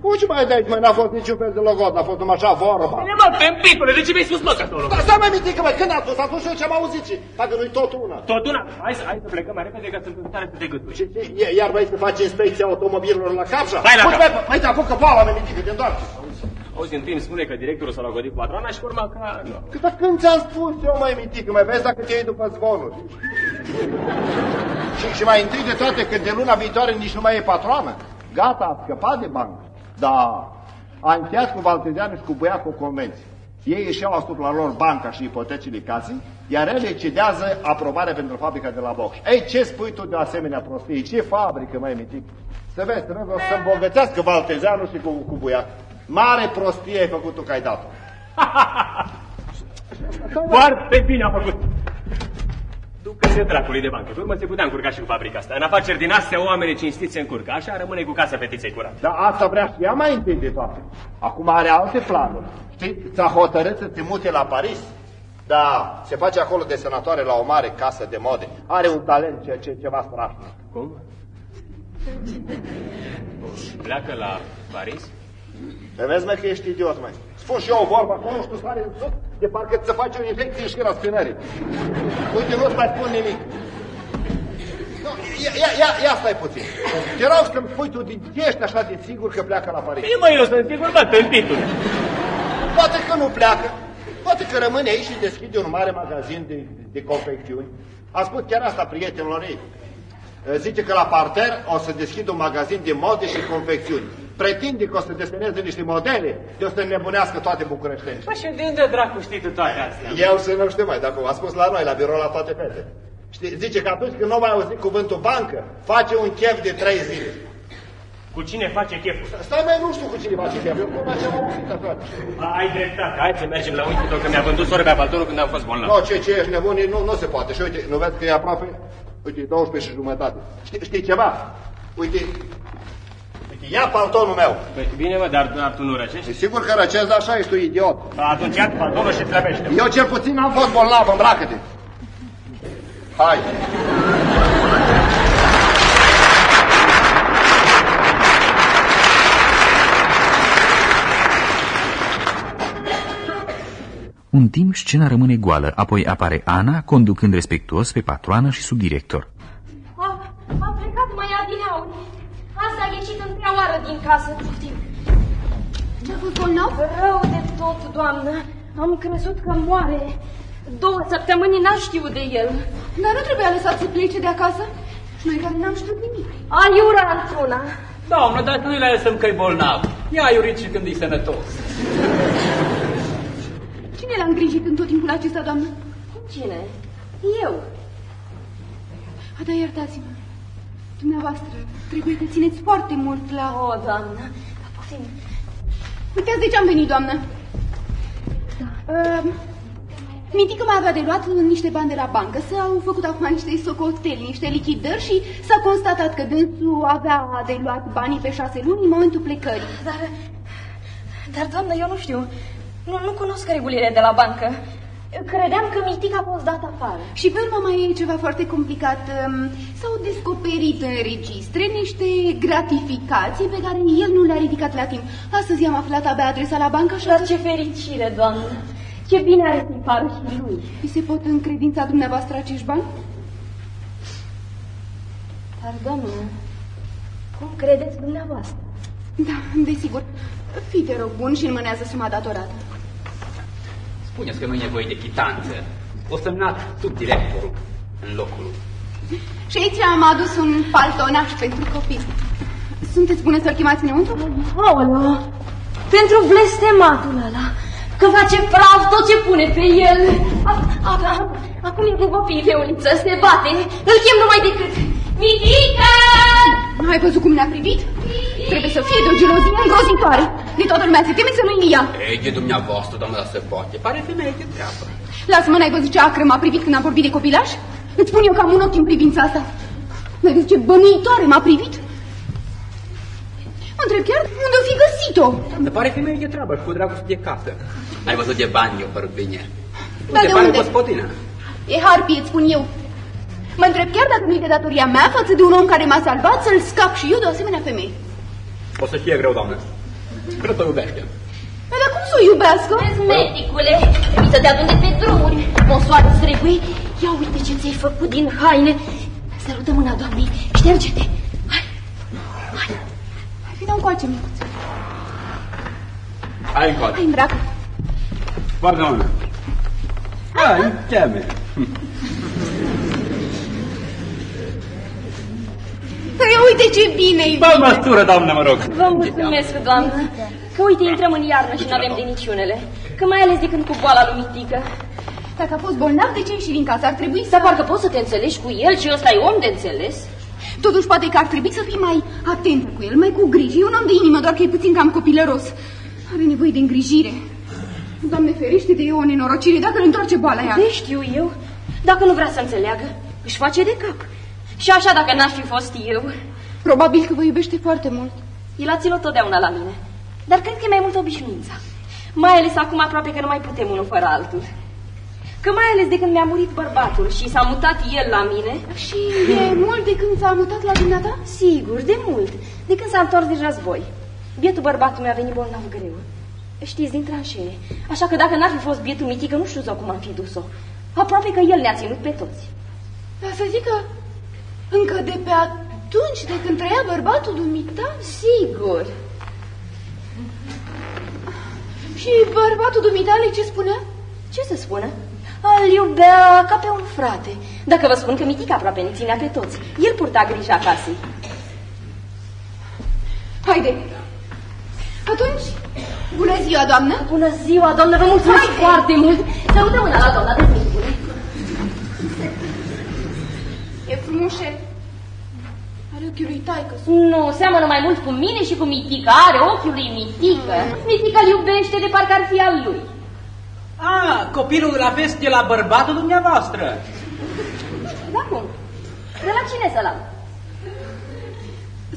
Cum ce mai de aici, mai n-a fost niciun fel de logodnă, a fost numai așa vorba. Bine, mă, pempicule, de ce mi-ai spus, mă, că acolo? Dar stai mai mitică, mai, când a fost? Atunci eu ce-am auzit și, dacă nu-i tot una. Tot una? Hai să, hai să plecăm mai repede, că sunt în stare să te gâtui. Și, și, i- iar mai să faci inspecția automobilelor la Capșa? Hai la Uite, cap. mai, mai te apucă pala, mai mitică, te întoarce. Auzi, în timp spune că directorul s-a logodit cu patroana și urma că... Nu. Că dar când ți-am spus eu, mai mitică, mai vezi dacă te iei după zvonuri. și, și mai întâi de toate, când de luna viitoare nici nu mai e patroană, gata, a scăpat de bancă. Da, a încheiat cu Valtezeanu și cu Buiacu o convenție. Ei ieșeau asupra lor banca și ipotecile casei, iar ele cedează aprobarea pentru fabrica de la Box. Ei, ce spui tu de o asemenea prostie? Ce fabrică, mai mitic? Să vezi, să vezi, o să îmbogățească Valtezeanu și cu, cu Buiacu. Mare prostie ai făcut tu că ai dat-o. (laughs) Foarte bine a făcut. Ducă-se dracului de bancă. Pe urmă se putea încurca și cu fabrica asta. În afaceri din astea, oamenii cinstiți se încurcă. Așa rămâne cu casa fetiței curat. Dar asta vrea și ea mai întâi de toate. Acum are alte planuri. Știi, ți-a hotărât să te mute la Paris? Da, se face acolo de senatoare la o mare casă de mode. Are un talent ce, ce, ceva strașnic. Cum? Pleacă la Paris? Te vezi, mă, că ești idiot, mai. Spun și eu o vorbă, acum nu știu stare în sub, de parcă ți se face o infecție în șchira spinării. Uite, nu-ți mai spun nimic. Nu, ia, ia, ia, ia stai puțin. Te rog să-mi spui tu, din ce ești așa de sigur că pleacă la Paris? Bine, mă, eu sunt sigur, bă, tâmpitul. Poate că nu pleacă. Poate că rămâne aici și deschide un mare magazin de, de confecțiuni. A spus chiar asta prietenilor ei. Zice că la parter o să deschidă un magazin de mode și confecțiuni. Pretinde că o să deseneze niște modele de o să nebunească toate bucureștenii. Păi și de unde dracu știi tu toate astea? Eu să nu știu mai, dacă a spus la noi, la birou la toate fete. Știi, zice că atunci când nu mai auzit cuvântul bancă, face un chef de trei zile. Cu cine face cheful? Stai mai, nu știu cu cine face chef, eu cum ce am auzit așa. Ai dreptate, hai să mergem la unchiul că mi-a vândut soră pe paltonul când am fost bolnav. Nu, ce, ce ești nebun, nu, nu se poate. Și uite, nu vezi că e aproape? Uite, 12 și jumătate. Știi, știi ceva? Uite, uite, ia paltonul meu. Păi, bine, mă, dar, dar tu nu răcești? E sigur că răcesc, dar așa ești tu idiot. Atunci ia paltonul și trebește. Eu cel puțin am fost bolnav, îmbracă-te. Hai. Un timp scena rămâne goală, apoi apare Ana, conducând respectuos pe patroană și subdirector. A, a plecat mai adineauri. Asta a ieșit întreia oară din casă. Poftim. Ce-a fost bolnav? Rău de tot, doamnă. Am crezut că moare. Două săptămâni n-am știut de el. Dar nu trebuia lăsat să plece de acasă? Și noi care n-am știut nimic. Aiura într-una. Doamnă, dar nu-i lăsăm că-i bolnav. Ia aiurit și când e sănătos. Cine l-a îngrijit în tot timpul acesta, doamnă? Cine? Eu. A, da, iertați-mă. Dumneavoastră, trebuie să țineți foarte mult la... O, doamnă, dar poftim. Uitați de ce am venit, doamnă. Da. Uh, Mitică mai avea de luat niște bani de la bancă, s-au făcut acum niște socoteli, niște lichidări și s-a constatat că dânsul avea de luat banii pe șase luni în momentul plecării. Dar, dar doamnă, eu nu știu. Nu, nu cunosc regulile de la bancă. Credeam că Mitica a fost dat afară. Și pe urmă mai e ceva foarte complicat. Um, S-au descoperit în registre niște gratificații pe care el nu le-a ridicat la timp. Astăzi am aflat abia adresa la bancă și... Dar ce fericire, doamnă! Ce bine are tiparul și lui! Îi se pot încredința dumneavoastră acești bani? Dar, doamnă, cum credeți dumneavoastră? Da, desigur. Fii, te rog, bun și înmânează suma datorată. Spuneți că nu e nevoie de chitanță. O semnat subdirectorul în locul lui. Și aici am adus un paltonaș pentru copii. Sunteți bune să-l chemați înăuntru? Aoleo, pentru blestematul ăla, că face praf tot ce pune pe el. A, a, a, acum e cu copiii pe uliță, se bate, îl chem numai decât. Mitică! Nu ai văzut cum ne-a privit? Trebuie să fie de o gelozie îngrozitoare. De toată lumea se teme să nu-i ea. Ei, e dumneavoastră, doamna, dar se poate. Pare femeie de treabă. Lasă-mă, n-ai văzut ce acră m-a privit când am vorbit de copilaș? Îți spun eu că am un ochi în privința asta. N-ai văzut ce bănuitoare m-a privit? Mă întreb chiar unde o fi găsit-o. Doamne, pare femeie de treabă și cu dragoste de casă. Ai văzut de bani, eu părut bine. Dar de pare unde? gospodina. E harpie, îți spun eu. Mă întreb chiar dacă nu-i de datoria mea față de un om care m-a salvat să-l scap și eu de o asemenea femeie. O să fie greu, doamnă. Cred că o iubește. Dar de cum să o iubească? Cosmeticule, trebuie să te adun de pe drumuri. Monsoare trebuie. Ia uite ce ți-ai făcut din haine. Sărută mâna doamnei, șterge-te. Hai, hai. Hai, vină încoace, micuț. Hai încoace. Hai, îmbracă. Foarte doamnă. Hai, cheamă. Păi uite ce bine-i Bă, măsură, doamnă, mă rog. Vă mulțumesc, doamnă. Că uite, intrăm în iarnă și nu avem de niciunele. Că mai ales de când cu boala lui Mitică. Dacă a fost bolnav, de ce ieși din casă? Ar trebui să... Dar parcă poți să te înțelegi cu el și ăsta e om de înțeles. Totuși, poate că ar trebui să fii mai atentă cu el, mai cu grijă. E un om de inimă, doar că e puțin cam copilăros. Are nevoie de îngrijire. Doamne ferește de eu o nenorocire dacă îl întoarce boala ea. De știu eu. Dacă nu vrea să înțeleagă, își face de cap. Și așa dacă n-aș fi fost eu. Probabil că vă iubește foarte mult. El a ținut totdeauna la mine. Dar cred că e mai mult obișnuința. Mai ales acum aproape că nu mai putem unul fără altul. Că mai ales de când mi-a murit bărbatul și s-a mutat el la mine. Și e mult de când s-a mutat la dumneata? Sigur, de mult. De când s-a întors din război. Bietul bărbatul mi-a venit bolnav greu. Știți, din tranșee. Așa că dacă n-ar fi fost bietul mitică, nu știu zău cum am fi dus-o. Aproape că el ne-a ținut pe toți. Dar să zic că încă de pe atunci, de când trăia bărbatul dumita? Sigur. Și bărbatul dumitale ce spunea? Ce să spună? Îl iubea ca pe un frate. Dacă vă spun că Mitica aproape ne ținea pe toți. El purta grija acasă. Haide. Atunci, bună ziua, doamnă. Bună ziua, doamnă, vă mulțumesc Haide. foarte mult. Să nu mâna la doamna, de E frumușel. Are ochiul lui taică. Nu, seamănă mai mult cu mine și cu Mitica. Are ochiul lui Mitică. Mm. Mitica îl iubește de parcă ar fi al lui. Ah, copilul îl aveți de la bărbatul dumneavoastră. Da, cum? De la cine să-l am?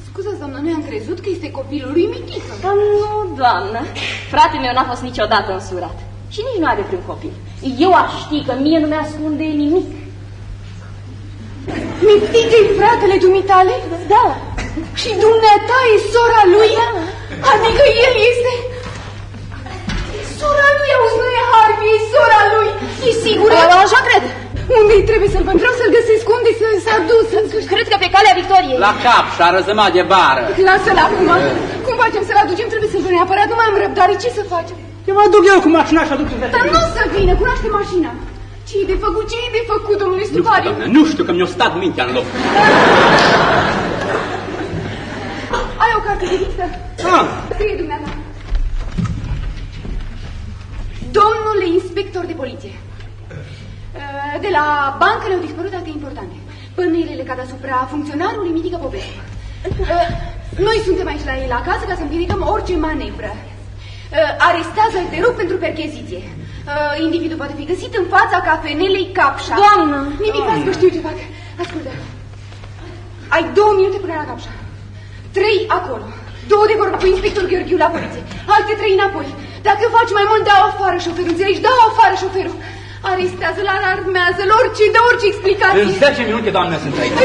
Scuzați, doamnă, noi am crezut că este copilul lui Mitică. Da, nu, doamnă. Fratele meu n-a fost niciodată însurat. Și nici nu are vreun copil. Eu aș ști că mie nu mi-ascunde nimic. Mitică e fratele dumitale? Da. Și dumneata e sora lui? Da. Adică el este... E sora lui, auzi, nu e Harvey, e sora lui. E sigură? Așa cred. Unde trebuie să-l Vreau să-l găsesc. Unde s-a dus? Cred că pe calea Victoriei. La cap și a răzămat de bară. Lasă-l acum. Cum facem să-l aducem? Trebuie să-l neapărat. Nu mai am răbdare. Ce să facem? Eu mă duc eu cu mașina și aduc Dar nu să vină. Cunoaște mașina. Ce e de făcut? ce e de făcut, domnule Stupariu? Nu știu, nu știu că mi-o stat mintea în loc. Ai o carte de vizită? Ah. Scrie dumneata. Domnule inspector de poliție, uh, de la bancă ne-au dispărut date importante. Bănuielile cad asupra funcționarului Mitică Popescu. Uh, noi suntem aici la el acasă ca să împiedicăm orice manevră. Uh, arestează-l, te rog, pentru percheziție. Individul poate fi găsit în fața cafenelei Capșa. Doamnă! Nimic, las că știu ce fac. Ascultă. Ai două minute până la Capșa. Trei acolo. Două de vorbă cu inspector Gheorghiu la poliție. Alte trei înapoi. Dacă faci mai mult, dau afară șoferul. Înțelegi? Dau afară șoferul. Arestează-l, alarmează-l, orice, dă orice explicație. În 10 minute, doamne, sunt aici.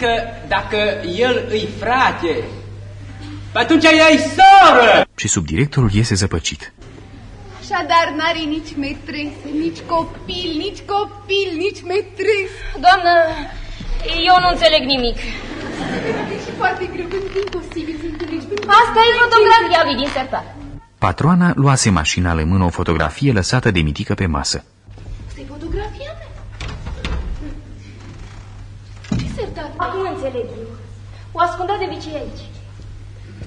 Adică dacă el îi frate, atunci ea e soră! Și subdirectorul iese zăpăcit. Așadar n-are nici metresă, nici copil, nici copil, nici metresă. Doamnă, eu nu înțeleg nimic. Și foarte greu, pentru că e imposibil să înțelegi. Asta e fotografia lui din sertar. Patroana luase mașina lămână o fotografie lăsată de mitică pe masă. Asta e fotografia mea? Ce sertar? Acum înțeleg eu. O ascundea de obicei aici.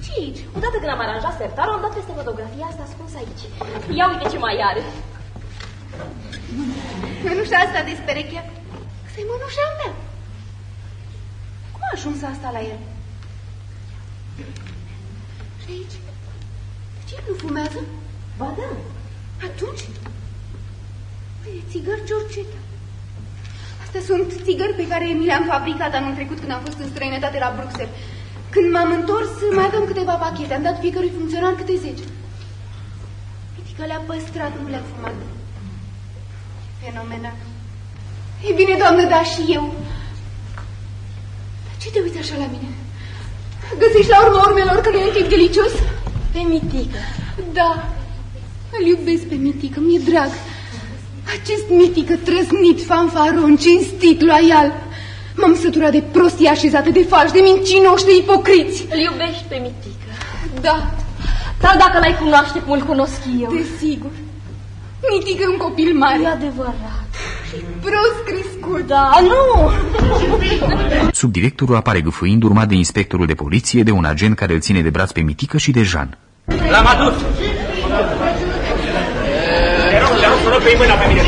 Ce aici? Odată când am aranjat sertarul, am dat peste fotografia asta ascunsă aici. Ia uite ce mai are. Mănușa asta de spereche. Asta e mănușa mea. Cum a ajuns asta la el? Și aici? Ce nu fumează? Ba da. Atunci? Păi, țigări Georgeta. Astea sunt țigări pe care mi le-am fabricat anul trecut când am fost în străinătate la Bruxelles. Când m-am întors, mai aveam câteva pachete. Am dat fiecărui funcționar câte zece. Pitică le-a păstrat, nu le-a fumat. Fenomenal. E bine, doamnă, da și eu. Dar ce te uiți așa la mine? Găsești la urma urmelor că nu e un tip delicios? Pe Mitică. Da, îl iubesc pe Mitică, mi-e drag. Acest Mitică trăznit, fanfaron, cinstit, loial. M-am săturat de prostii așezate, de falși, de mincinoși, de ipocriți. Îl iubești pe Mitică? Da. Dar dacă l-ai cunoaște cum îl cunosc eu. Desigur. Mitică e un copil mare. E adevărat. Și prost crescut. Da, nu! Subdirectorul apare gâfâind, urmat de inspectorul de poliție, de un agent care îl ține de braț pe Mitică și de Jean. L-am adus! Te rog, te rog să rog pe mâna pe mine,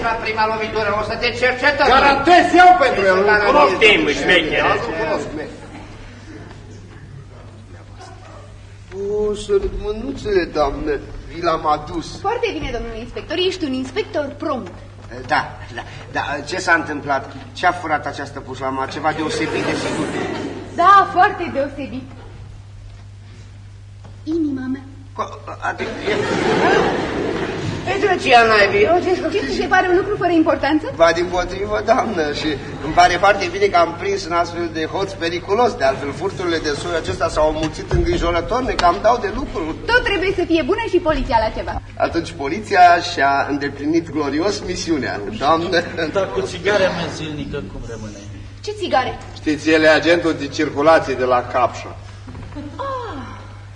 să la prima lovitură, o să te cercetăm. Garantez eu pentru el. îl cunosc. Poftim, șmechere. Da, îl cunosc. O, să mânuțele, doamnă, vi l-am adus. Foarte bine, domnule inspector, ești un inspector prompt. Da, da, da, ce s-a întâmplat? Ce a furat această pușlamă? Ceva deosebit de sigur. Da, foarte deosebit. Inima mea. Adică, Ei, drăcia naibii. Ce ți se pare un lucru fără importanță? Va din potrivă, doamnă, și îmi pare foarte bine că am prins un astfel de hoț periculos. De altfel, furturile de soiul acesta s-au mulțit îngrijorător, ne cam dau de lucru. Tot trebuie să fie bună și poliția la ceva. Atunci poliția și-a îndeplinit glorios misiunea, doamnă. Dar cu țigarea mea zilnică cum rămâne? Ce țigare? Știți, el e agentul de circulație de la Capșa.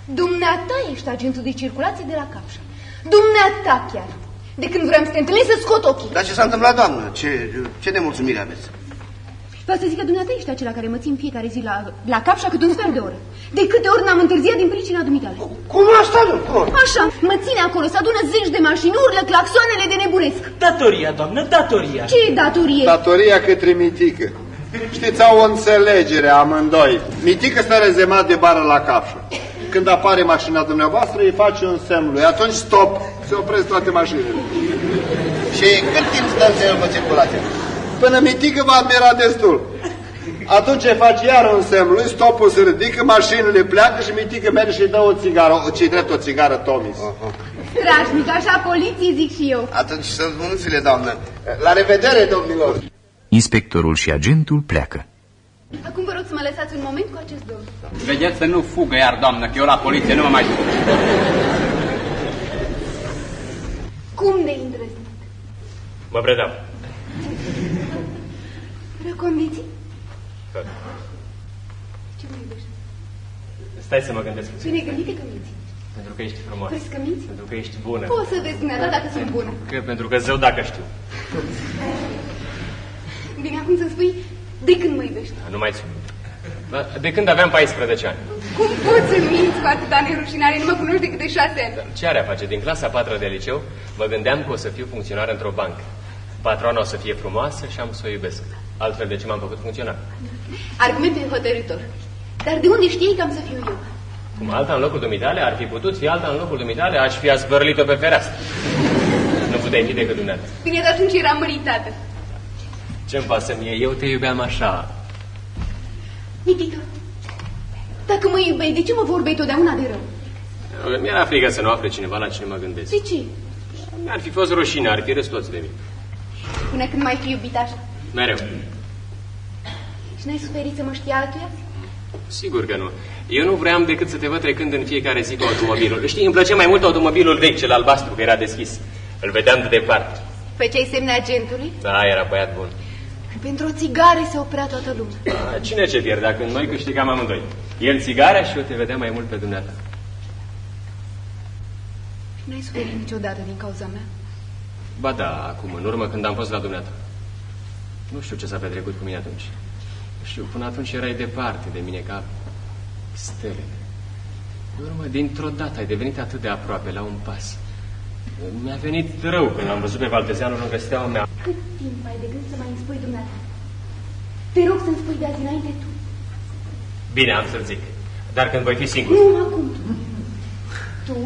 Ah, dumneata ești agentul de circulație de la Capșa. Dumneata chiar. De când vrem să te întâlnim să scot ochii. Dar ce s-a întâmplat, doamnă? Ce, ce nemulțumire aveți? Vreau să zic că dumneata ești acela care mă țin fiecare zi la, la Capșa cât un sfert de oră. De câte ori n-am întârziat din pricina dumitale. Cum asta, nu? Cum? Așa, mă ține acolo, să adună zeci de mașini, urlă claxoanele de nebunesc. Datoria, doamnă, datoria. Ce e datorie? Datoria către Mitică. Știți, au o înțelegere amândoi. Mitică stă rezemat de bară la Capșa. Când apare mașina dumneavoastră, îi face un semn lui. Atunci stop, se opresc toate mașinile. Și cât timp stă în țelul pe circulație? Până Mitică va admira destul. Atunci îi face iar un semn lui, stopul se ridică, mașinile pleacă și Mitică merge și-i dă o țigară, o ce drept o țigară Tomis. Strașnic, așa poliție zic și eu. Atunci să-ți mânuțile, doamnă. La revedere, domnilor. Inspectorul și agentul pleacă. Acum vă rog să mă lăsați un moment cu acest domn. Vedeți să nu fugă iar, doamnă, că eu la poliție nu mă mai duc. Cum de îndrăznit? Mă predau. Fără condiții? Ce mă iubești? Stai să mă gândesc puțin. Bine gândite că minți. Pentru că ești frumoasă. Crezi că minți? Pentru că ești bună. Poți să vezi dumneata dacă sunt bună. Că, pentru că zău dacă știu. Bine, acum să spui de când mă iubești. Nu mai țin. Dar De când aveam 14 ani. Cum poți să minți cu atâta nerușinare? Nu mă cunoști decât de șase ani. Ce are a face? Din clasa 4 de liceu mă gândeam că o să fiu funcționar într-o bancă. Patrona o să fie frumoasă și am să o iubesc. Altfel de ce m-am făcut funcționar? Argumentul e hotărător. Dar de unde știi că am să fiu eu? Cum alta în locul dumitale ar fi putut fi alta în locul dumitale, aș fi azvârlit-o pe fereastră. Nu puteai fi decât dumneavoastră. Bine, dar atunci eram măritată. Ce-mi pasă mie? Eu te iubeam așa. Mitică, dacă mă iubeai, de ce mă vorbeai totdeauna de rău? Mi-era frică să nu afle cineva la cine mă gândesc. De ce? Mi-ar fi fost rușine, ar fi râs toți de mine. Până când mai fi iubit așa? Mereu. Și n-ai suferit să mă știi altuia? Sigur că nu. Eu nu vreau decât să te văd trecând în fiecare zi cu automobilul. Știi, îmi plăcea mai mult automobilul vechi, cel albastru, că era deschis. Îl vedeam de departe. Pe ce ai semne agentului? Da, era băiat bun. Pentru o țigară se oprea toată lumea. A, Cine ce pierdea când noi câștigam amândoi? El țigarea și eu te vedeam mai mult pe dumneata. Și n-ai suferit niciodată din cauza mea? Ba da, acum, în urmă, când am fost la dumneata. Nu știu ce s-a petrecut cu mine atunci. Nu știu, până atunci erai departe de mine ca stelele. În urmă, dintr-o dată ai devenit atât de aproape, la un pas. Mi-a venit rău când l-am văzut pe Valtezeanu lângă steaua mea. Cât timp ai de gând să mai îmi spui dumneata? Te rog să-mi spui de azi înainte tu. Bine, am să-l zic. Dar când voi fi singur. Nu, acum tu. Tu.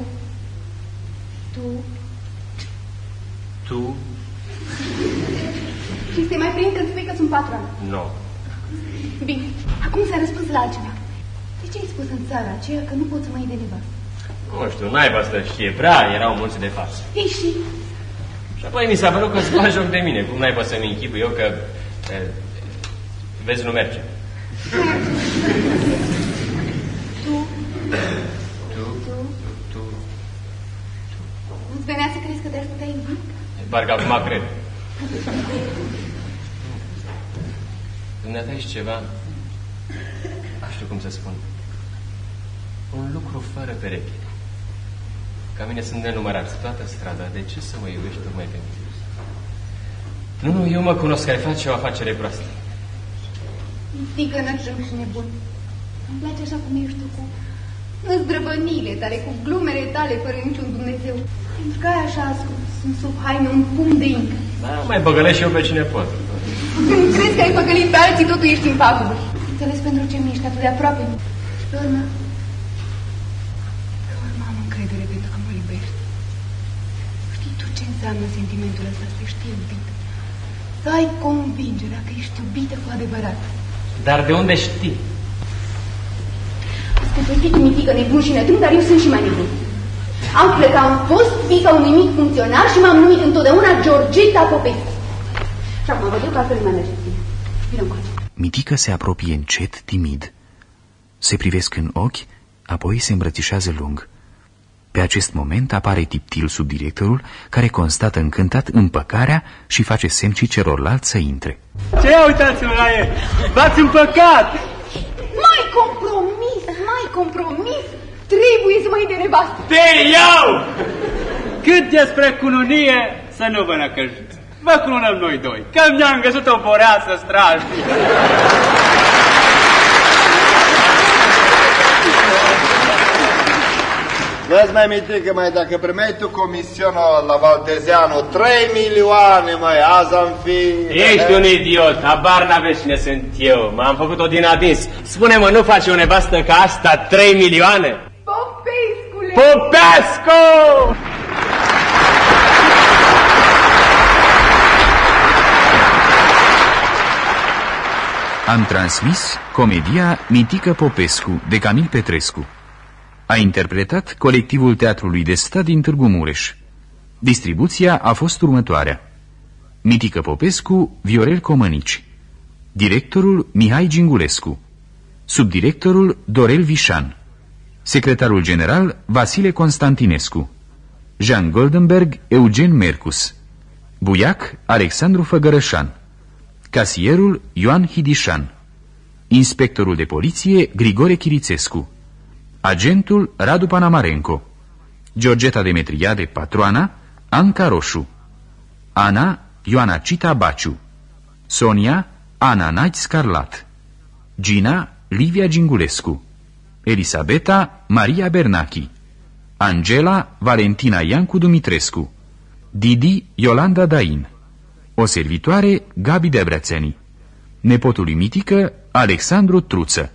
Tu. Tu? Și să mai prind când spui că sunt patronă. Nu. Bine, acum s-a răspuns la altceva. De ce ai spus în țara aceea că nu poți să mai iei de nevastă? Nu știu, naiba să știe. Prea erau mulți de față. Ei și Și apoi mi s-a părut că îți bagi joc de mine. Cum n-ai să-mi închipui eu că... E, vezi, nu merge. tu, Tu, tu, tu... nu-ți venea să crezi că te-aș putea iubi? Parcă acum cred. Dumneata ești ceva... Nu știu cum să spun. Un lucru fără pereche. Ca mine sunt nenumărați toată strada. De ce să mă iubești tocmai pe mine? Nu, nu, eu mă cunosc că ai face o afacere proastă. Tigănăr și nebun. Îmi place așa cum ești tu cu Năzdrăvănile tale, cu glumele tale fără niciun Dumnezeu. Pentru că ai așa ascuns în sub haine un pumn de incă. Da, mai băgălesc și eu pe cine pot. Când crezi că ai păcălit pe alții, totul ești în pagubă. Înțeles pentru ce mi-ești atât de aproape. Și pe urmă, pe urmă am încredere pentru că mă iubești. Știi tu ce înseamnă sentimentul ăsta, să știi iubit. Să ai convingerea că ești iubită cu adevărat. Dar de unde știi? Ascultă, fiic mitică nebun și netrun, dar eu sunt și mai nebun. Am că am fost fica unui mic funcționar și m-am numit întotdeauna Georgeta Popescu. Și acum văd eu că altfel mai merge bine. Vino încoace. Mitică se apropie încet, timid. Se privesc în ochi, apoi se îmbrățișează lung. Pe acest moment apare tiptil subdirectorul, care constată încântat împăcarea și face semn și celorlalți să intre. Ce uitați-vă la el? V-ați împăcat! Mai compromis, mai compromis, trebuie să mă iei de nevastă. Te iau! Cât despre cununie, să nu vă năcăjiți. Vă cununăm noi doi, că mi-am găsit o boreasă strașnică. Vezi mai mitică, mai dacă primeai tu comisionul la Valtezeanu 3 milioane, mai azi am fi... Ești un idiot, habar n-aveți cine sunt eu. M-am făcut-o din adins. Spune-mă, nu face o nevastă ca asta 3 milioane? Popescule! Popescu! Am transmis comedia Mitică Popescu de Camil Petrescu. A interpretat colectivul Teatrului de Stat din Târgu Mureș. Distribuția a fost următoarea. Mitică Popescu, Viorel Comănici. Directorul Mihai Gingulescu. Subdirectorul Dorel Vișan. Secretarul general Vasile Constantinescu. Jean Goldenberg, Eugen Mercus. Buiac, Alexandru Făgărășan. Casierul Ioan Hidișan. Inspectorul de poliție Grigore Chirițescu. Agentul Radu Panamarenco. Georgeta Demetriade, patroana Anca Roșu. Ana Ioana Cita Baciu. Sonia Ana Nait Scarlat. Gina Livia Gingulescu. Elisabeta Maria Bernachi. Angela Valentina Iancu Dumitrescu. Didi Iolanda Dain. O servitoare Gabi Debrețeni. Nepotul lui Mitică Alexandru Truță.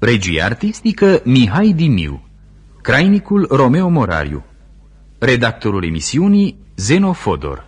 Regie artistică Mihai Dimiu. Crainicul Romeo Morariu. Redactorul emisiunii Zeno Fodor.